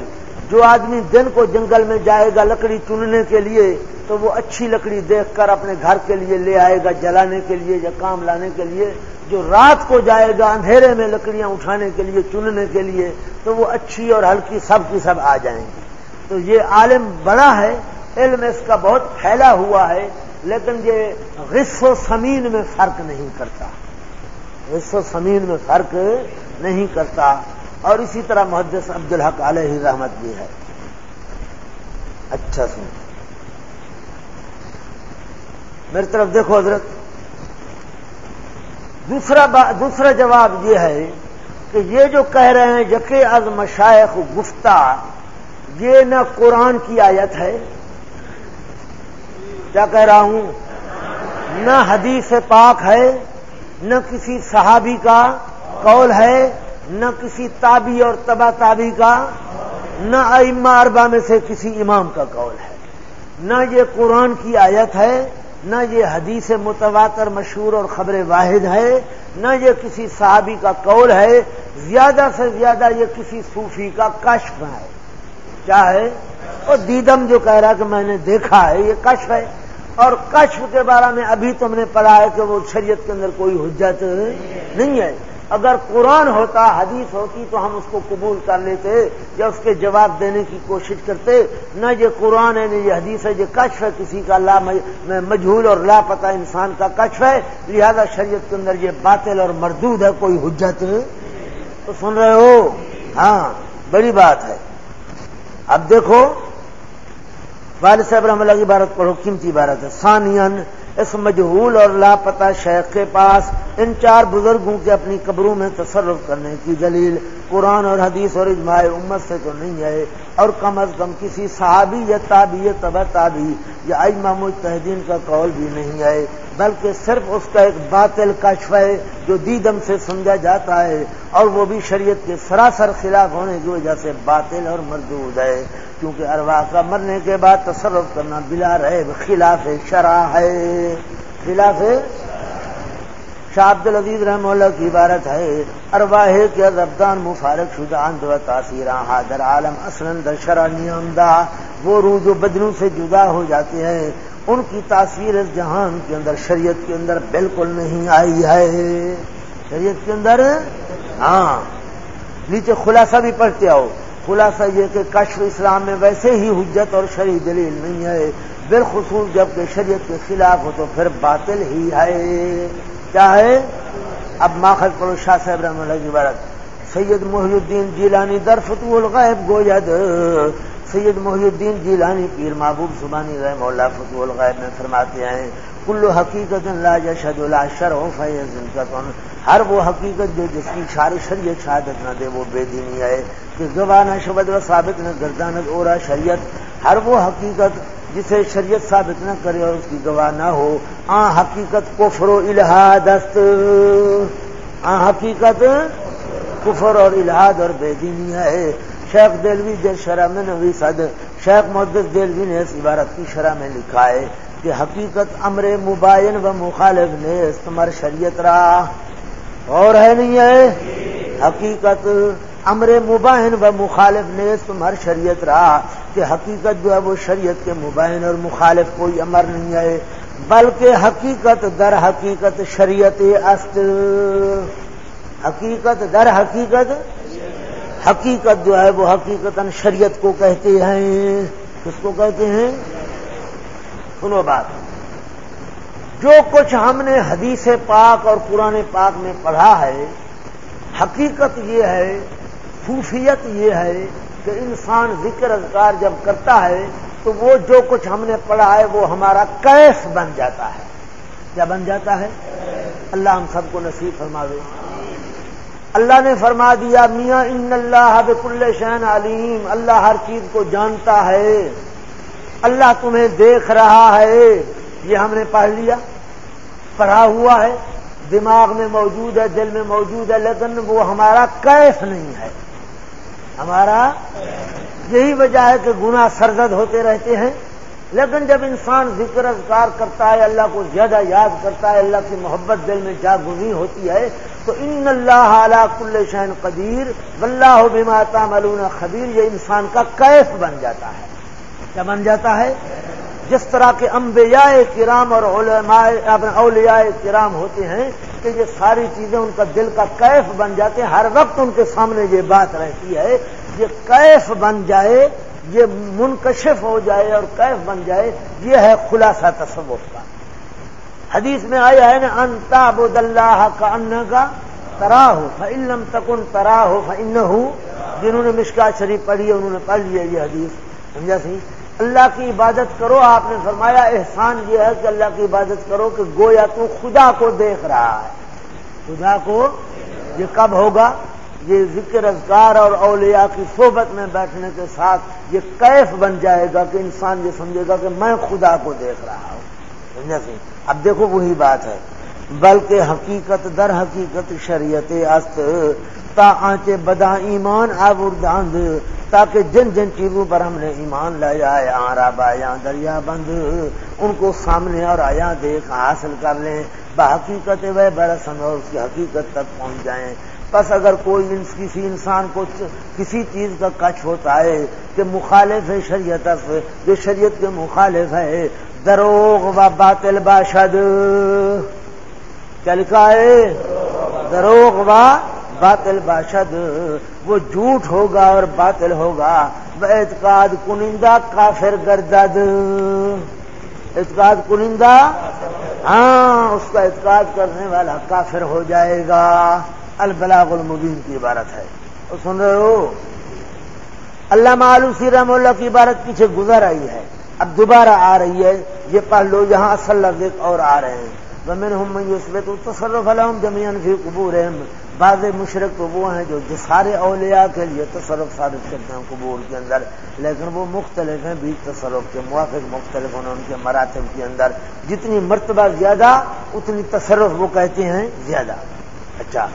جو آدمی دن کو جنگل میں جائے گا لکڑی چننے کے لیے، تو وہ اچھی لکڑی دیکھ کر اپنے گھر کے لیے لے آئے گا، جلانے کے لیے یا کام لانے کے لیے۔ جو رات کو جائے گا اندھیرے میں لکڑیاں اٹھانے کے لیے، چننے کے لیے، تو وہ اچھی اور ہلکی سب کی سب آ جائیں گی۔ تو یہ عالم بڑا ہے، علم اس کا بہت پھیلا ہوا ہے، لیکن یہ غص و سمین میں فرق نہیں کرتا۔ غص و سمین میں فرق نہیں کرتا اور اسی طرح محدث عبد الحق علیہ رحمت بھی ہے۔ اچھا سن میری طرف دیکھو حضرت، دوسرا دوسرا جواب یہ ہے کہ یہ جو کہہ رہے ہیں یقے از مشائق گفتہ، یہ نہ قرآن کی آیت ہے۔ کیا کہہ رہا ہوں؟ نہ حدیث پاک ہے۔ نہ کسی صحابی کا قول ہے، نہ کسی تابی اور تبا تابی کا، نہ ائمہ اربا میں سے کسی امام کا قول ہے۔ نہ یہ قرآن کی آیت ہے، نہ یہ حدیث متواتر مشہور اور خبر واحد ہے، نہ یہ کسی صحابی کا قول ہے، زیادہ سے زیادہ یہ کسی صوفی کا کشف ہے۔ کیا ہے؟ اور دیدم جو کہہ رہا کہ میں نے دیکھا ہے، یہ کشف ہے۔ اور کشف کے بارے میں ابھی تم نے پڑھا ہے کہ وہ شریعت کے اندر کوئی حجت نہیں ہے۔ اگر قرآن ہوتا، حدیث ہوتی تو ہم اس کو قبول کر لیتے، یا اس کے جواب دینے کی کوشش کرتے۔ نہ یہ قرآن ہے، نہ یہ حدیث ہے، یہ کشف ہے۔ کسی کا لا مجھول اور لاپتہ انسان کا کشف ہے۔ لہذا شریعت کے اندر یہ باطل اور مردود ہے، کوئی حجت تو سن رہے ہو؟ ہاں بڑی بات ہے۔ اب دیکھو والد صاحب رحم اللہ کی عبارت پڑھو قیمتی عبارت ہے؟ سانین اس مجہول اور لاپتہ شیخ کے پاس ان چار بزرگوں کے اپنی قبروں میں تصرف کرنے کی دلیل قرآن اور حدیث اور اجماع امت سے تو نہیں ہے اور کم از کم کسی صحابی یا تابی یا تابی یا اجما متحدین کا قول بھی نہیں ہے، بلکہ صرف اس کا ایک باطل کشف ہے جو دیدم سے سمجھا جاتا ہے اور وہ بھی شریعت کے سراسر خلاف ہونے کی وجہ سے باطل اور مردود ہے، کیونکہ اروا کا مرنے کے بعد تصرف کرنا بلا رہے خلاف شرح ہے، خلاف شاہ عبد العزیز رحم اللہ کی عبارت ہے ارواہ کے ربدان مفارق شدہ و تاثیر حاضر عالم اسلند شرح نیامدہ، وہ روح جو بدلوں سے جدا ہو جاتے ہیں۔ ان کی تاثیر اس جہان کے اندر، شریعت کے اندر بالکل نہیں آئی ہے۔ شریعت کے اندر؟ ہاں۔ نیچے خلاصہ بھی پڑھتے آؤ۔ خلاصہ یہ کہ کشف اسلام میں ویسے ہی حجت اور شریع دلیل نہیں ہے۔ بالخصوص جبکہ شریعت کے خلاف ہو تو پھر باطل ہی ہے۔ کیا ہے اب ماخذ پڑو شاہ صاحب رحم اللہ کی بارت سید محی الدین جیلانی در فتو الغیب گوید۔ سید محی الدین جیلانی پیر محبوب سبانی رحم اللہ فتو الغیب میں فرماتے ہیں کلو حقیقت لا جشد لا شرع فیض ہر وہ حقیقت جو جس کی شار شریعت شہادت نہ دے، وہ بے دینی ہے۔ کہ گواہ نہ شبد و ثابت نہ گردانت اور شریعت، ہر وہ حقیقت جسے شریعت ثابت نہ کرے اور اس کی گواہ نہ ہو۔ آ حقیقت کفر و الہادست آ حقیقت کفر اور الہاد اور بے دینی ہے۔ شیخ دلوی دل شرح میں نوی صد۔ شیخ محدث دلوی نے اس عبارت کی شرح میں لکھا ہے کہ حقیقت امر مبائن و مخالف نے استمر شریعت رہا اور ہے نہیں ہے؟ حقیقت امر مبائن و مخالف نے تمہر شریعت رہا کہ حقیقت جو ہے وہ شریعت کے مبائن اور مخالف کوئی امر نہیں ہے، بلکہ حقیقت در حقیقت شریعت است۔ حقیقت در حقیقت حقیقت جو ہے وہ حقیقت شریعت کو کہتے ہیں۔ کس کو کہتے ہیں؟ سنو بات۔ جو کچھ ہم نے حدیث پاک اور قرآن پاک میں پڑھا ہے، حقیقت یہ ہے صوفیت یہ ہے کہ انسان ذکر اذکار جب کرتا ہے تو وہ جو کچھ ہم نے پڑھا ہے وہ ہمارا کیس بن جاتا ہے۔ کیا بن جاتا ہے؟ اللہ ہم سب کو نصیب فرما دے اللہ نے فرما دیا، میاں، ان اللہ بکل شہن علیم۔ اللہ ہر چیز کو جانتا ہے۔ اللہ تمہیں دیکھ رہا ہے۔ یہ ہم نے پڑھ لیا۔ پڑھا ہوا ہے۔ دماغ میں موجود ہے، دل میں موجود ہے، لیکن وہ ہمارا کیف نہیں ہے۔ ہمارا یہی وجہ ہے کہ گناہ سرزد ہوتے رہتے ہیں، لیکن جب انسان ذکر اذکار کرتا ہے، اللہ کو زیادہ یاد کرتا ہے، اللہ کی محبت دل میں جا گزی ہوتی ہے، تو ان اللہ اعلیٰ کل شہن قدیر اللہ بما تعملون خبیر، یہ انسان کا کیف بن جاتا ہے۔ کیا بن جاتا ہے؟ جس طرح کے انبیاء کرام اور علماء اولیاء کرام ہوتے ہیں کہ یہ ساری چیزیں ان کا دل کا کیف بن جاتے ہیں۔ ہر وقت ان کے سامنے یہ بات رہتی ہے۔ یہ کیف بن جائے، یہ منکشف ہو جائے اور کیف بن جائے، یہ ہے خلاصہ تصوف کا۔ حدیث میں آیا ہے نا انتا بد اللہ کا ان کا ترا ہو فلم تکن ترا ہو فن جنہوں نے مشکا شریف پڑھی ہے، انہوں نے پڑھ لیا یہ حدیث۔ سمجھا سی؟ اللہ کی عبادت کرو، آپ نے فرمایا احسان یہ ہے کہ اللہ کی عبادت کرو کہ گویا تو خدا کو دیکھ رہا ہے۔ خدا کو یہ کب ہوگا؟ یہ ذکر اذکار اور اولیاء کی صحبت میں بیٹھنے کے ساتھ یہ کیف بن جائے گا کہ انسان یہ سمجھے گا کہ میں خدا کو دیکھ رہا ہوں۔ سمجھا سی؟ اب دیکھو وہی بات ہے۔ بلکہ حقیقت در حقیقت شریعت است تا آنچے بدا ایمان آبرداند تاکہ جن جن چیزوں پر ہم نے ایمان لایا آرا بایا دریا بند، ان کو سامنے اور آیا دیکھ، حاصل کر لیں بحقیقت وہ برسن اور اس کی حقیقت تک پہنچ جائیں۔ بس اگر کوئی کسی انسان کو کسی چیز کا کچھ ہوتا ہے کہ مخالف ہے شریعت سے جو شریعت کے مخالف ہے، دروغ و باطل باشد۔ کیا لکھا ہے۔ دروغ و باطل باشد۔ وہ جھوٹ ہوگا اور باطل ہوگا۔ وہ اعتقاد کنندہ کافر گردد۔ اعتقاد کنندہ؟ ہاں اس کا اعتقاد کرنے والا کافر ہو جائے گا۔ البلاغ المبین کی عبارت ہے۔ سن رہے ہو؟ اللہ معلوسی رحم اللہ کی عبارت پیچھے گزر آئی ہے۔ اب دوبارہ آ رہی ہے۔ یہ پڑھ لو، یہاں اصل لفظ اور آ رہے ہیں۔ میں اس میں تو تصرف علم جمیان فی قبور بعض مشرق تو وہ ہیں جو سارے اولیاء کے لیے تصرف ثابت کرتے ہیں قبور کے اندر، لیکن وہ مختلف ہیں، بیچ تصرف کے موافق مختلف ہیں، ان کے مراتب کے اندر۔ جتنی مرتبہ زیادہ، اتنی تصرف وہ کہتے ہیں زیادہ۔ اچھا۔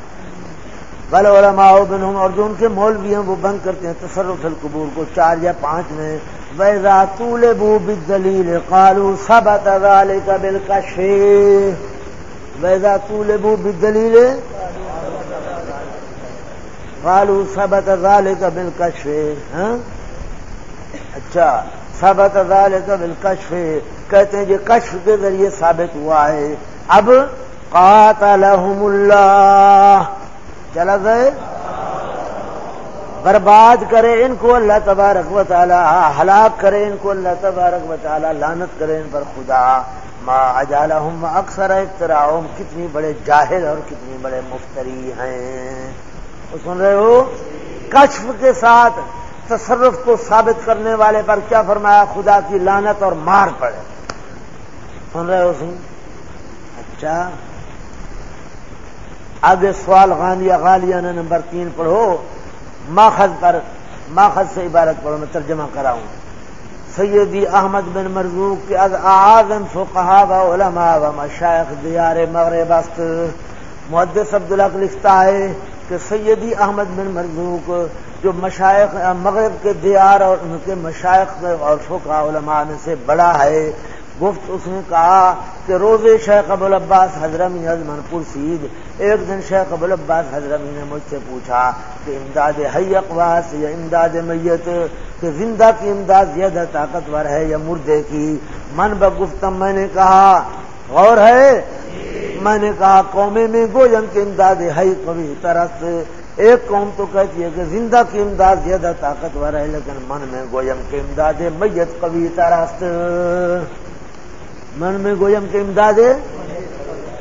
بل علماء بنہم اور جو ان کے مول بھی ہیں، وہ بند کرتے ہیں تصرف القبور کو۔ چار یا پانچ میں ویزا طول بو دلیل کالو سب ذلك بالکش ویزا طول بو دلیل کالو سب ذلك بالکش ہاں؟ اچھا سبت ذلك بالکشف کہتے ہیں یہ کشف کے ذریعے ثابت ہوا ہے۔ اب قاتلہم اللہ، چلا گئے؟ برباد کرے ان کو اللہ تبارک و تعالی، ہلاک کرے ان کو اللہ تبارک و تعالی لانت کرے ان پر خدا۔ ما اجالہم اکثر اختراعهم کتنی بڑے جاہل اور کتنی بڑے مفتری ہیں۔ سن رہے ہو؟ کشف کے ساتھ تصرف کو ثابت کرنے والے پر کیا فرمایا؟ خدا کی لانت اور مار پڑے۔ سن رہے ہو سن؟ اچھا۔ آگے سوال غانیہ غالیہ نے نمبر تین پڑھو۔ ماخذ پر ماخذ سے عبارت پڑھو، میں ترجمہ کراؤں۔ سیدی احمد بن مرزوق کے از اعظم فقہا و علماء و مشایخ دیار مغرب است۔ محدث عبداللہ لکھتا ہے کہ سیدی احمد بن مرزوق جو مشائق مغرب کے دیار اور ان کے مشائق اور فقہ علماء میں سے بڑا ہے گفت اس نے کہا کہ روز شیخ ابو العباس حضرمی از منپور سید ایک دن شیخ ابو العباس حضرمی نے مجھ سے پوچھا کہ امداد حی اقواس یا امداد میت، کہ زندہ کی امداد زیادہ طاقتور ہے یا مردے کی؟ من بگفتم میں نے کہا، غور ہے؟ میں نے کہا قومے میں گویم کی امداد ہے کبھی ترس ایک قوم تو کہتی ہے کہ زندہ کی امداد زیادہ طاقتور ہے، لیکن من میں گویم کی امداد میت کبھی ترست من میں گویم کی امداد ہے؟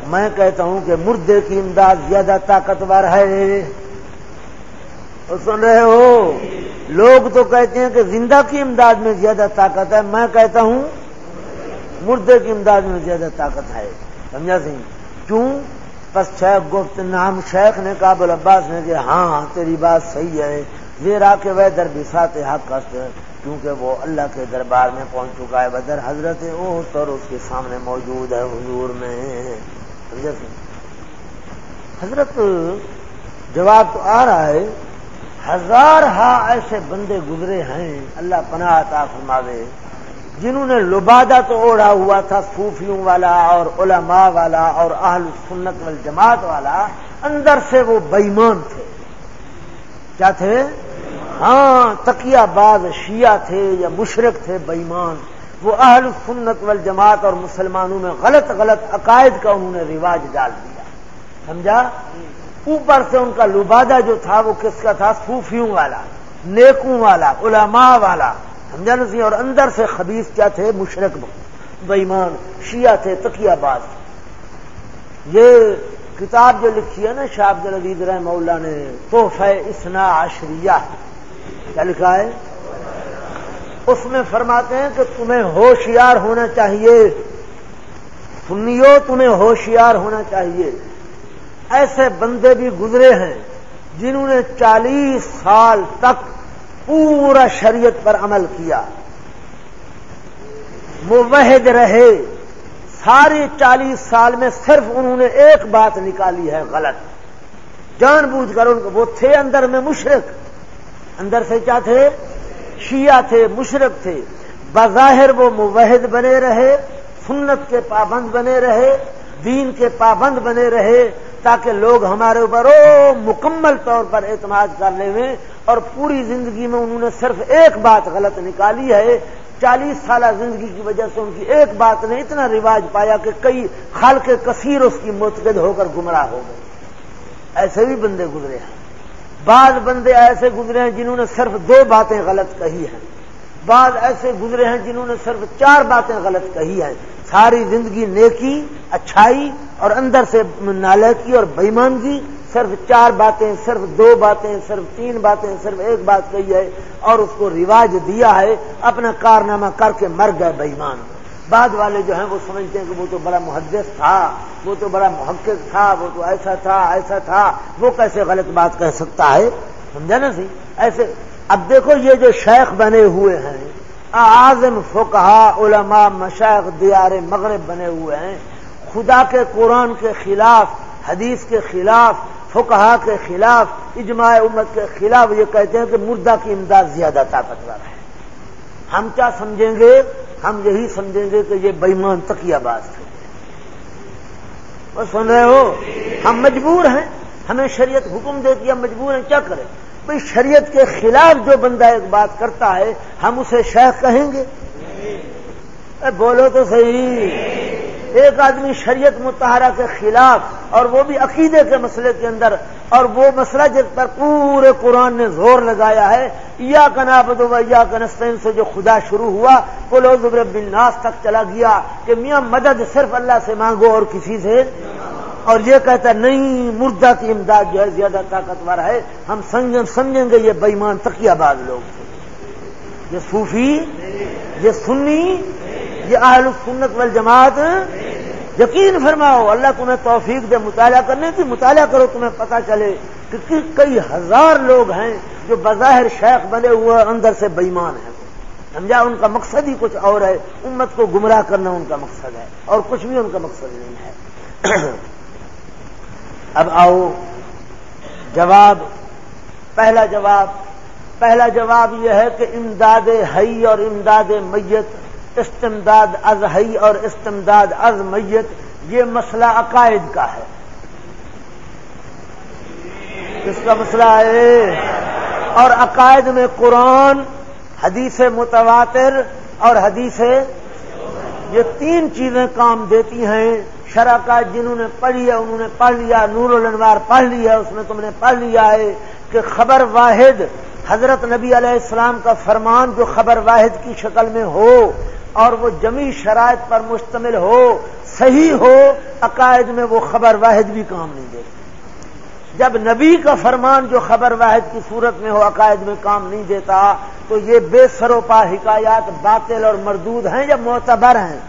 میں کہتا ہوں کہ مردے کی امداد زیادہ طاقتور ہے۔ سن رہے ہو؟ لوگ تو کہتے ہیں کہ زندہ کی امداد میں زیادہ طاقت ہے۔ میں کہتا ہوں مردے کی امداد میں زیادہ طاقت ہے۔ سمجھا سی کیوں؟ بس شیخ گفت نام شیخ نے کابل عباس نے کہ ہاں،, ہاں تیری بات صحیح ہے۔ زیرا کے وہ در بسات حق کست کیونکہ وہ اللہ کے دربار میں پہنچ چکا ہے، بدر حضرت اوس اور اس کے سامنے موجود ہے حضور میں۔ حضرت، جواب تو آ رہا ہے، ہزار ہا ایسے بندے گزرے ہیں، اللہ پناہ عطا فرماوے، جنہوں نے لبادہ تو اوڑا ہوا تھا، صوفیوں والا اور علماء والا اور اہل سنت والجماعت والا، اندر سے وہ بےمان تھے۔ کیا تھے؟ ہاں تکیا باز شیعہ تھے یا مشرق تھے بےمان وہ اہل سنت والجماعت اور مسلمانوں میں غلط غلط عقائد کا انہوں نے رواج ڈال دیا۔ سمجھا؟ اوپر سے ان کا لبادہ جو تھا، وہ کس کا تھا؟ صوفیوں والا، نیکوں والا، علماء والا۔ سمجھا سی اور اندر سے خبیص کیا تھے؟ مشرق بےمان شیعہ تھے تکیا باز۔ یہ کتاب جو لکھی ہے نا شاہ عبد العزیز رحم اللہ نے توحفہ اسنا عشریہ۔ کیا لکھا ہے؟ اس میں فرماتے ہیں کہ تمہیں ہوشیار ہونا چاہیے۔ سنیو، تمہیں ہوشیار ہونا چاہیے۔ ایسے بندے بھی گزرے ہیں جنہوں نے چالیس سال تک پورا شریعت پر عمل کیا۔ موحد رہے۔ ساری چالیس سال میں صرف انہوں نے ایک بات نکالی ہے، غلط۔ جان بوجھ کر ان کو، وہ تھے اندر میں مشرق۔ اندر سے کیا تھے؟ شیعہ تھے، مشرق تھے۔ بظاہر وہ موحد بنے رہے، سنت کے پابند بنے رہے، دین کے پابند بنے رہے، تاکہ لوگ ہمارے اوپر او مکمل طور پر اعتماد کر لیں اور پوری زندگی میں انہوں نے صرف ایک بات غلط نکالی ہے۔ چالیس سالہ زندگی کی وجہ سے ان کی ایک بات نے اتنا رواج پایا کہ کئی خال کے کثیر اس کی متقد ہو کر گمراہ ہو گئے۔ ایسے بھی بندے گزرے ہیں۔ بعض بندے ایسے گزرے ہیں جنہوں نے صرف دو باتیں غلط کہی ہیں۔ بعض ایسے گزرے ہیں جنہوں نے صرف چار باتیں غلط کہی ہیں۔ ساری زندگی نیکی، اچھائی اور اندر سے نالے کی اور بےمانگی، صرف چار باتیں، صرف دو باتیں، صرف تین باتیں، صرف ایک بات کہی ہے اور اس کو رواج دیا ہے، اپنا کارنامہ کر کے مر گئے بےمان۔ بعد والے جو ہیں وہ سمجھتے ہیں کہ وہ تو بڑا محدث تھا، وہ تو بڑا محقق تھا، وہ تو ایسا تھا ایسا تھا۔ وہ کیسے غلط بات کہہ سکتا ہے؟ سمجھا نا سی؟ ایسے، اب دیکھو یہ جو شیخ بنے ہوئے ہیں، اعظم فقہا، علماء مشائق دیار مغرب بنے ہوئے ہیں۔ خدا کے قرآن کے خلاف، حدیث کے خلاف، فقہا کے خلاف، اجماع امت کے خلاف یہ کہتے ہیں کہ مردہ کی امداد زیادہ طاقتور ہے۔ ہم کیا سمجھیں گے؟ ہم یہی سمجھیں گے کہ یہ بےمان تکیا باز تھے۔ سن رہے ہو؟ ہم مجبور ہیں۔ ہمیں شریعت حکم دیتی ہے مجبور ہیں، کیا کریں؟ بھائی شریعت کے خلاف جو بندہ ایک بات کرتا ہے، ہم اسے شیخ کہیں گے؟ اے بولو تو صحیح۔ ایک آدمی شریعت متحرہ کے خلاف اور وہ بھی عقیدے کے مسئلے کے اندر اور وہ مسئلہ جس پر پورے قرآن نے زور لگایا ہے یا کنا بدو یا کنستین سے جو خدا شروع ہوا، وہ لوگ الناس تک چلا گیا کہ میاں مدد صرف اللہ سے مانگو اور کسی سے؟ اور یہ کہتا ہے، نہیں، مردہ کی امداد جو ہے زیادہ طاقتور ہے۔ ہم سمجھیں گے یہ بےمان تقیہ باز لوگ۔ تھے یہ صوفی، یہ سنی یہ اہل سنت والجماعت یقین فرماؤ، اللہ تمہیں توفیق دے، مطالعہ کرنے کی مطالعہ کرو، تمہیں پتا چلے کہ کئی ہزار لوگ ہیں جو بظاہر شیخ بنے ہوئے اندر سے بےمان ہیں۔ سمجھا؟ ان کا مقصد ہی کچھ اور ہے۔ امت کو گمراہ کرنا ان کا مقصد ہے، اور کچھ بھی ان کا مقصد نہیں ہے۔ اب آؤ، جواب، پہلا جواب۔ پہلا جواب یہ ہے کہ امداد ہئی اور امداد میت استمداد از ہئی اور استمداد از میت، یہ مسئلہ عقائد کا ہے۔ کس کا مسئلہ ہے، اور عقائد میں قرآن، حدیث متواتر اور حدیث، یہ تین چیزیں کام دیتی ہیں۔ شرح کا جنہوں نے پڑھی ہے انہوں نے پڑھ لیا، نور الانوار پڑھ لیا، اس میں تم نے پڑھ لیا ہے کہ خبر واحد، حضرت نبی علیہ السلام کا فرمان جو خبر واحد کی شکل میں ہو اور وہ جمی شرائط پر مشتمل ہو، صحیح ہو، عقائد میں وہ خبر واحد بھی کام نہیں دیتی جب نبی کا فرمان جو خبر واحد کی صورت میں ہو، عقائد میں کام نہیں دیتا، تو یہ بے سروپا حکایات باطل اور مردود ہیں یا معتبر ہیں؟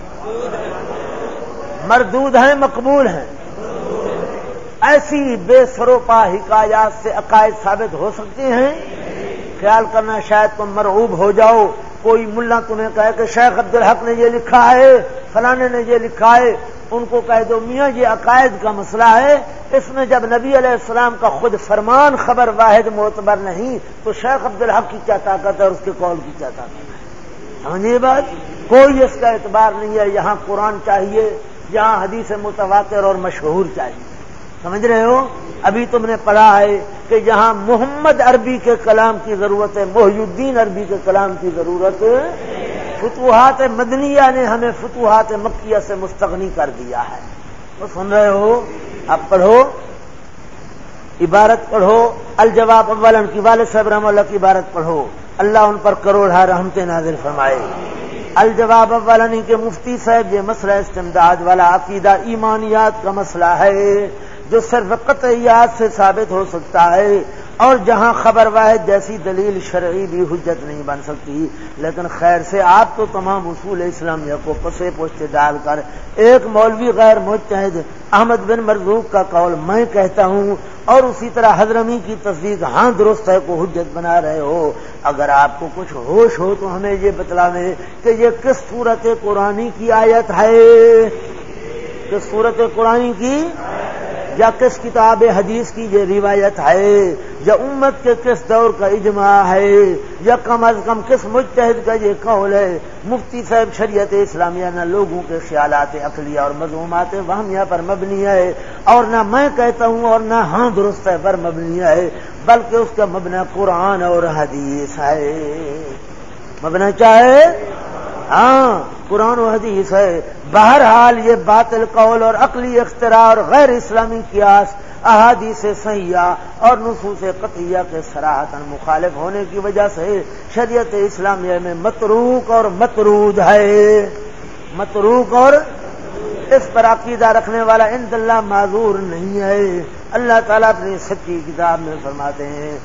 مردود ہیں، مقبول ہیں۔ ایسی بے سروپا حکایات سے عقائد ثابت ہو سکتے ہیں؟ خیال کرنا شاید تم مرعوب ہو جاؤ۔ کوئی ملا تمہیں کہے کہ شیخ عبد الحق نے یہ لکھا ہے، فلانے نے یہ لکھا ہے۔ ان کو کہہ دو، میاں، یہ عقائد کا مسئلہ ہے۔ اس میں جب نبی علیہ السلام کا خود فرمان خبر واحد معتبر نہیں، تو شیخ عبد الحق کی کیا طاقت ہے اور اس کے قول کی کیا طاقت ہے؟ ہاں سمجھیے بات۔ کوئی اس کا اعتبار نہیں ہے، یہاں قرآن چاہیے جہاں حدیث متواتر اور مشہور چاہیے۔ سمجھ رہے ہو؟ ابھی تم نے پڑھا ہے کہ جہاں محمد عربی کے کلام کی ضرورت ہے محی الدین عربی کے کلام کی ضرورت فتوحات مدنیہ نے ہمیں فتوحات مکیہ سے مستغنی کر دیا ہے۔ تو سن رہے ہو؟ اب پڑھو۔ عبارت پڑھو۔ الجواب اول کی والد صاحب رحم اللہ کی عبارت پڑھو۔ اللہ ان پر کروڑا رحمت نازل فرمائے۔ الجواب اولنی کے مفتی صاحب یہ مسئلہ استمداد والا عقیدہ ایمانیات کا مسئلہ ہے۔ جو صرف قطعیات سے ثابت ہو سکتا ہے اور جہاں خبر واحد جیسی دلیل شرعی بھی حجت نہیں بن سکتی، لیکن خیر سے آپ تو تمام اصول اسلامیہ کو پسے پوچھتے ڈال کر ایک مولوی غیر متحد احمد بن مرزوق کا قول میں کہتا ہوں اور اسی طرح حضرمی کی تصدیق ہاں درست ہے کو حجت بنا رہے ہو۔ اگر آپ کو کچھ ہوش ہو تو ہمیں یہ بتلاویں کہ یہ کس صورت قرآن کی آیت ہے؟ کس صورت قرآن کی؟ یا کس کتاب حدیث کی یہ روایت ہے یا امت کے کس دور کا اجماع ہے یا کم از کم کس متحد کا یہ قول ہے؟ مفتی صاحب شریعت اسلامیہ نہ لوگوں کے خیالات اقلیہ اور مضمومات وہمیہ پر مبنی ہے اور نہ میں کہتا ہوں اور نہ ہاں درست ہے پر مبنی ہے، بلکہ اس کا مبنا قرآن اور حدیث ہے۔ مبنا چاہے ہاں قرآن و حدیث ہے۔ بہرحال یہ باطل قول اور عقلی اختراع اور غیر اسلامی قیاس، احادیث سیاح اور نصوص قطعیہ کے سراہتن مخالف ہونے کی وجہ سے شریعت اسلامیہ میں متروک اور مترود ہے۔ متروک اور اس پر عقیدہ رکھنے والا ان اللہ معذور نہیں ہے۔ اللہ تعالیٰ اپنی سچی کتاب میں فرماتے ہیں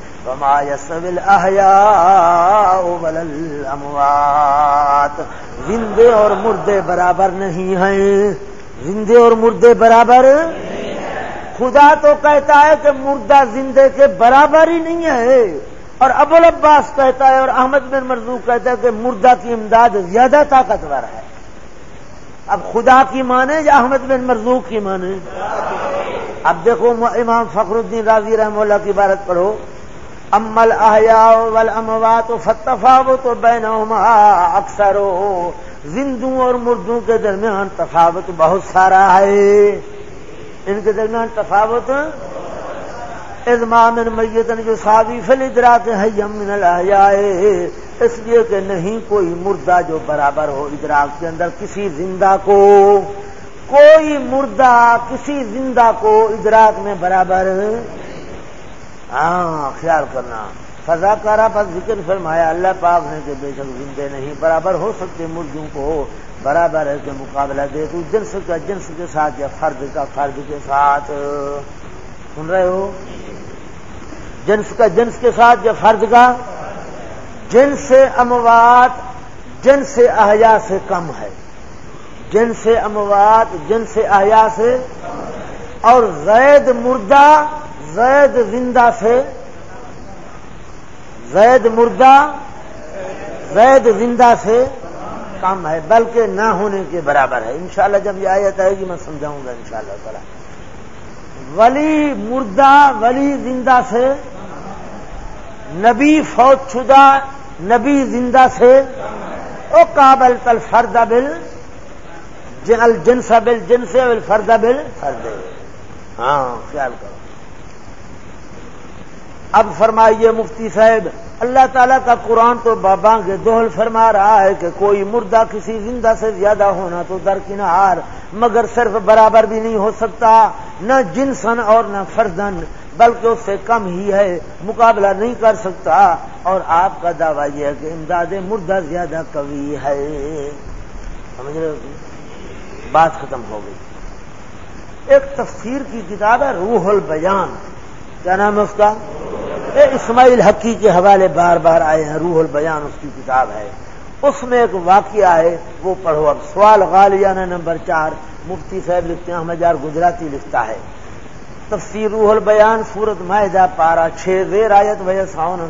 اموات زندے اور مردے برابر نہیں ہیں. زندے اور مردے برابر خدا تو کہتا ہے کہ مردہ زندے کے برابر ہی نہیں ہے. اور ابو العباس کہتا ہے اور احمد بن مرزوق کہتا ہے کہ مردہ کی امداد زیادہ طاقتور ہے. اب خدا کی مانے یا احمد بن مرزوق کی مانے؟ اب دیکھو امام فخر الدین راضی رحم اللہ کی بارت پڑھو. امل احیا والاموات فتفاوت بینہما اکثر ہو زندوں اور مردوں کے درمیان تفاوت بہت سارا ہے. ان کے درمیان تفاوت؟ ازمام میتن جو سابی فل ادراک ہے من الاحیاء اس لیے کہ نہیں کوئی مردہ جو برابر ہو ادراک کے اندر کسی زندہ کو، کوئی مردہ کسی زندہ کو ادراک میں برابر ہاں خیال کرنا۔ فضا کارا پر ذکر فرمایا، اللہ پاک نے کہ بے شک زندے نہیں، برابر ہو سکتے مردوں کو، برابر ہے کہ مقابلہ دے تو جنس کا جنس کے ساتھ یا فرد کا فرد کے ساتھ۔ سن رہے ہو؟ جنس کا جنس کے ساتھ یا فرد کا؟ جنس اموات، جنس احیا سے کم ہے۔ جنس اموات، جنس احیا سے اور زید مردہ، زید زندہ سے زید مردہ، زید زندہ سے کم ہے، بلکہ نہ ہونے کے برابر ہے۔ انشاءاللہ جب یہ آیت آئے گی، میں سمجھاؤں گا انشاءاللہ شاء اللہ ولی مردہ، ولی زندہ سے نبی فوت شدہ، نبی زندہ سے او قابل تل فرد بل الجنس بل جنس فرد بل فرد۔ ہاں. خیال کرو. اب فرمائیے مفتی صاحب، اللہ تعالیٰ کا قرآن تو بابا کے دوہل فرما رہا ہے کہ کوئی مردہ کسی زندہ سے زیادہ ہونا تو درکنار مگر صرف برابر بھی نہیں ہو سکتا، نہ جنسن اور نہ فردن بلکہ اس سے کم ہی ہے، مقابلہ نہیں کر سکتا۔ اور آپ کا دعویٰ یہ ہے کہ امداد مردہ زیادہ قوی ہے۔ سمجھ رہے بات ختم ہو گئی۔ ایک تفسیر کی کتاب ہے روح البیان۔ کیا نام ہے اس کا؟ اسماعیل حقی کے حوالے بار بار آئے ہیں، روح البیان اس کی کتاب ہے۔ اس میں ایک واقعہ ہے، وہ پڑھو۔ اب سوال غالیانہ نمبر چار، مفتی صاحب لکھتے ہیں، احمد یار گجراتی لکھتا ہے۔ تفسیر روح البیان، سورت معدہ پارا چھ زیر آیت وجہ ساؤن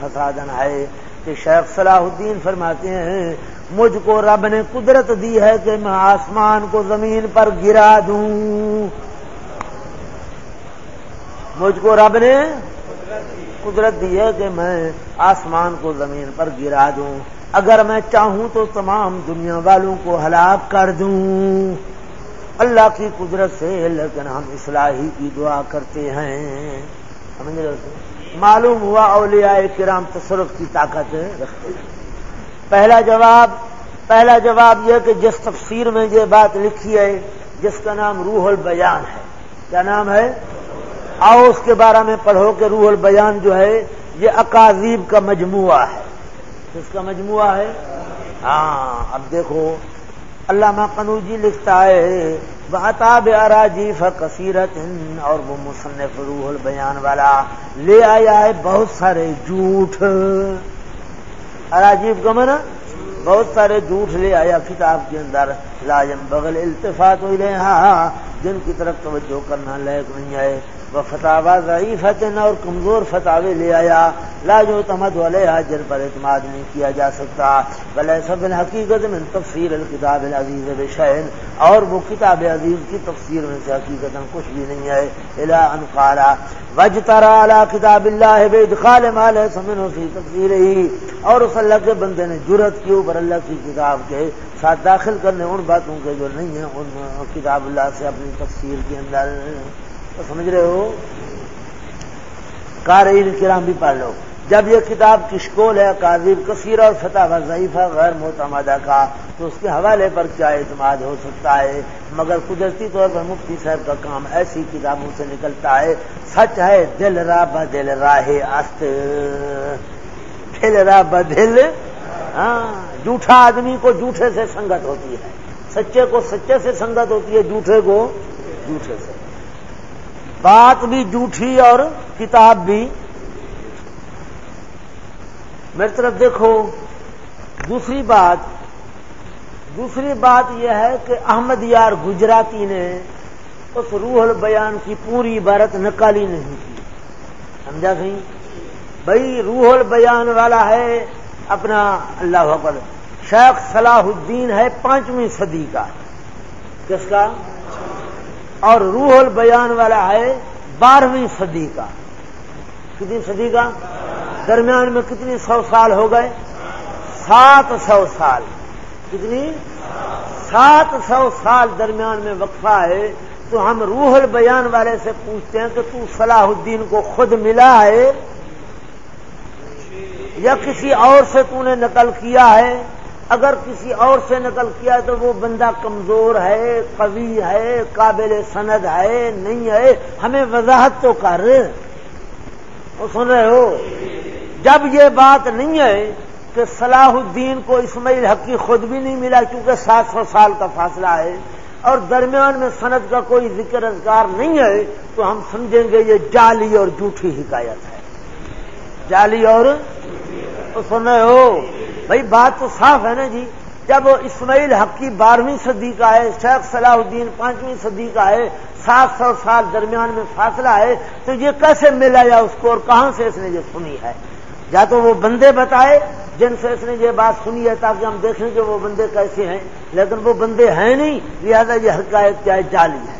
فسادن ہے۔ کہ شیخ صلاح الدین فرماتے ہیں مجھ کو رب نے قدرت دی ہے کہ میں آسمان کو زمین پر گرا دوں۔ مجھ کو رب نے قدرت دی ہے کہ میں آسمان کو زمین پر گرا دوں۔ اگر میں چاہوں تو تمام دنیا والوں کو ہلاک کر دوں۔ اللہ کی قدرت سے، لیکن ہم اصلاحی کی دعا کرتے ہیں۔ سمجھ رہے معلوم ہوا اولیاء کرام تصرف کی طاقت رکھتے ہیں۔ پہلا جواب پہلا جواب یہ کہ جس تفسیر میں یہ بات لکھی ہے، جس کا نام روح البیان ہے۔ کیا نام ہے؟ آؤ اس کے بارے میں پڑھو کہ روح البیان جو ہے، یہ اکاذیب کا مجموعہ ہے۔ کس کا مجموعہ ہے؟ ہاں اب دیکھو۔ علامہ قنوجی لکھتا ہے بتاب اراجی کثیرت اور وہ مصنف روح البیان والا، لے آیا ہے بہت سارے جھوٹ۔ اراجیب کا بہت سارے جھوٹ لے آیا کتاب کے اندر۔ لاجم بغل التفاط ہوئی رہے جن کی طرف توجہ کرنا لائق نہیں آئے۔ وہ فتح ضعیف اور کمزور فتح لے آیا۔ لاج و تمد والے جن پر اعتماد نہیں کیا جا سکتا۔ بلے سب حقیقت میں تفسیر الکتاب العزیز بشین۔ اور وہ کتاب عزیز کی تفسیر میں سے حقیقت کچھ بھی نہیں ہے۔ الا انقارا وج تارا کتاب اللہ بے خال مال ہے سمن سی تفسیر ہی اور اس اللہ کے بندے نے جرت کی اوپر اللہ کی کتاب کے ساتھ داخل کرنے ان باتوں کے جو نہیں ہیں، ان کتاب اللہ سے اپنی تفسیر کے اندر۔ تو سمجھ رہے ہو؟ کار کرام بھی پڑھ لو۔ جب یہ کتاب کشکول ہے کاذب کثیر اور فتح ضعیفہ غیر محتمدہ کا تو اس کے حوالے پر کیا اعتماد ہو سکتا ہے؟ مگر قدرتی طور پر مفتی صاحب کا کام ایسی کتابوں سے نکلتا ہے۔ سچ ہے، دل را بدل راہ است۔ دل را بدل ہاں جھوٹا آدمی کو جھوٹے سے سنگت ہوتی ہے۔ سچے کو سچے سے سنگت ہوتی ہے، جھوٹے کو جھوٹے سے۔ بات بھی جھوٹھی اور کتاب بھی۔ میری طرف دیکھو، دوسری بات دوسری بات یہ ہے کہ احمد یار گجراتی نے اس روح البیان کی پوری عبارت نکالی نہیں کی سمجھا سی بھائی روح البیان والا ہے اپنا اللہ حکر شیخ صلاح الدین ہے پانچویں صدی کا۔ کس کا؟ اور روح البیان والا ہے بارہویں صدی کا کتنی صدی کا درمیان میں کتنی سو سال ہو گئے؟ سات سو سال. کتنی؟ سات سو سال درمیان میں وقفہ ہے، تو ہم روح البیان والے سے پوچھتے ہیں کہ تو صلاح الدین کو خود ملا ہے یا کسی اور سے تو نے نقل کیا ہے؟ اگر کسی اور سے نقل کیا تو وہ بندہ کمزور ہے، قوی ہے، قابل سند ہے، نہیں ہے، ہمیں وضاحت تو کر۔ وہ سن رہے ہو؟ جب یہ بات نہیں ہے کہ صلاح الدین کو اسماعیل حق کی خود بھی نہیں ملا کیونکہ سات سو سال کا فاصلہ ہے اور درمیان میں سند کا کوئی ذکر اذکار نہیں ہے، تو ہم سمجھیں گے یہ جعلی اور جھوٹھی حکایت ہے۔ جعلی اور سن رہے ہو؟ بھائی بات تو صاف ہے نا جی۔ جب اسماعیل حق کی بارہویں صدی کا ہے شیخ صلاح الدین پانچویں صدی کا ہے سات سو سال درمیان میں فاصلہ ہے، تو یہ کیسے ملا یا اس کو اور کہاں سے اس نے یہ سنی ہے؟ یا تو وہ بندے بتائے جن سے اس نے یہ بات سنی ہے تاکہ ہم دیکھیں کہ وہ بندے کیسے ہیں، لیکن وہ بندے ہیں نہیں، لہٰذا یہ حقائق کیا ہے جالی ہے۔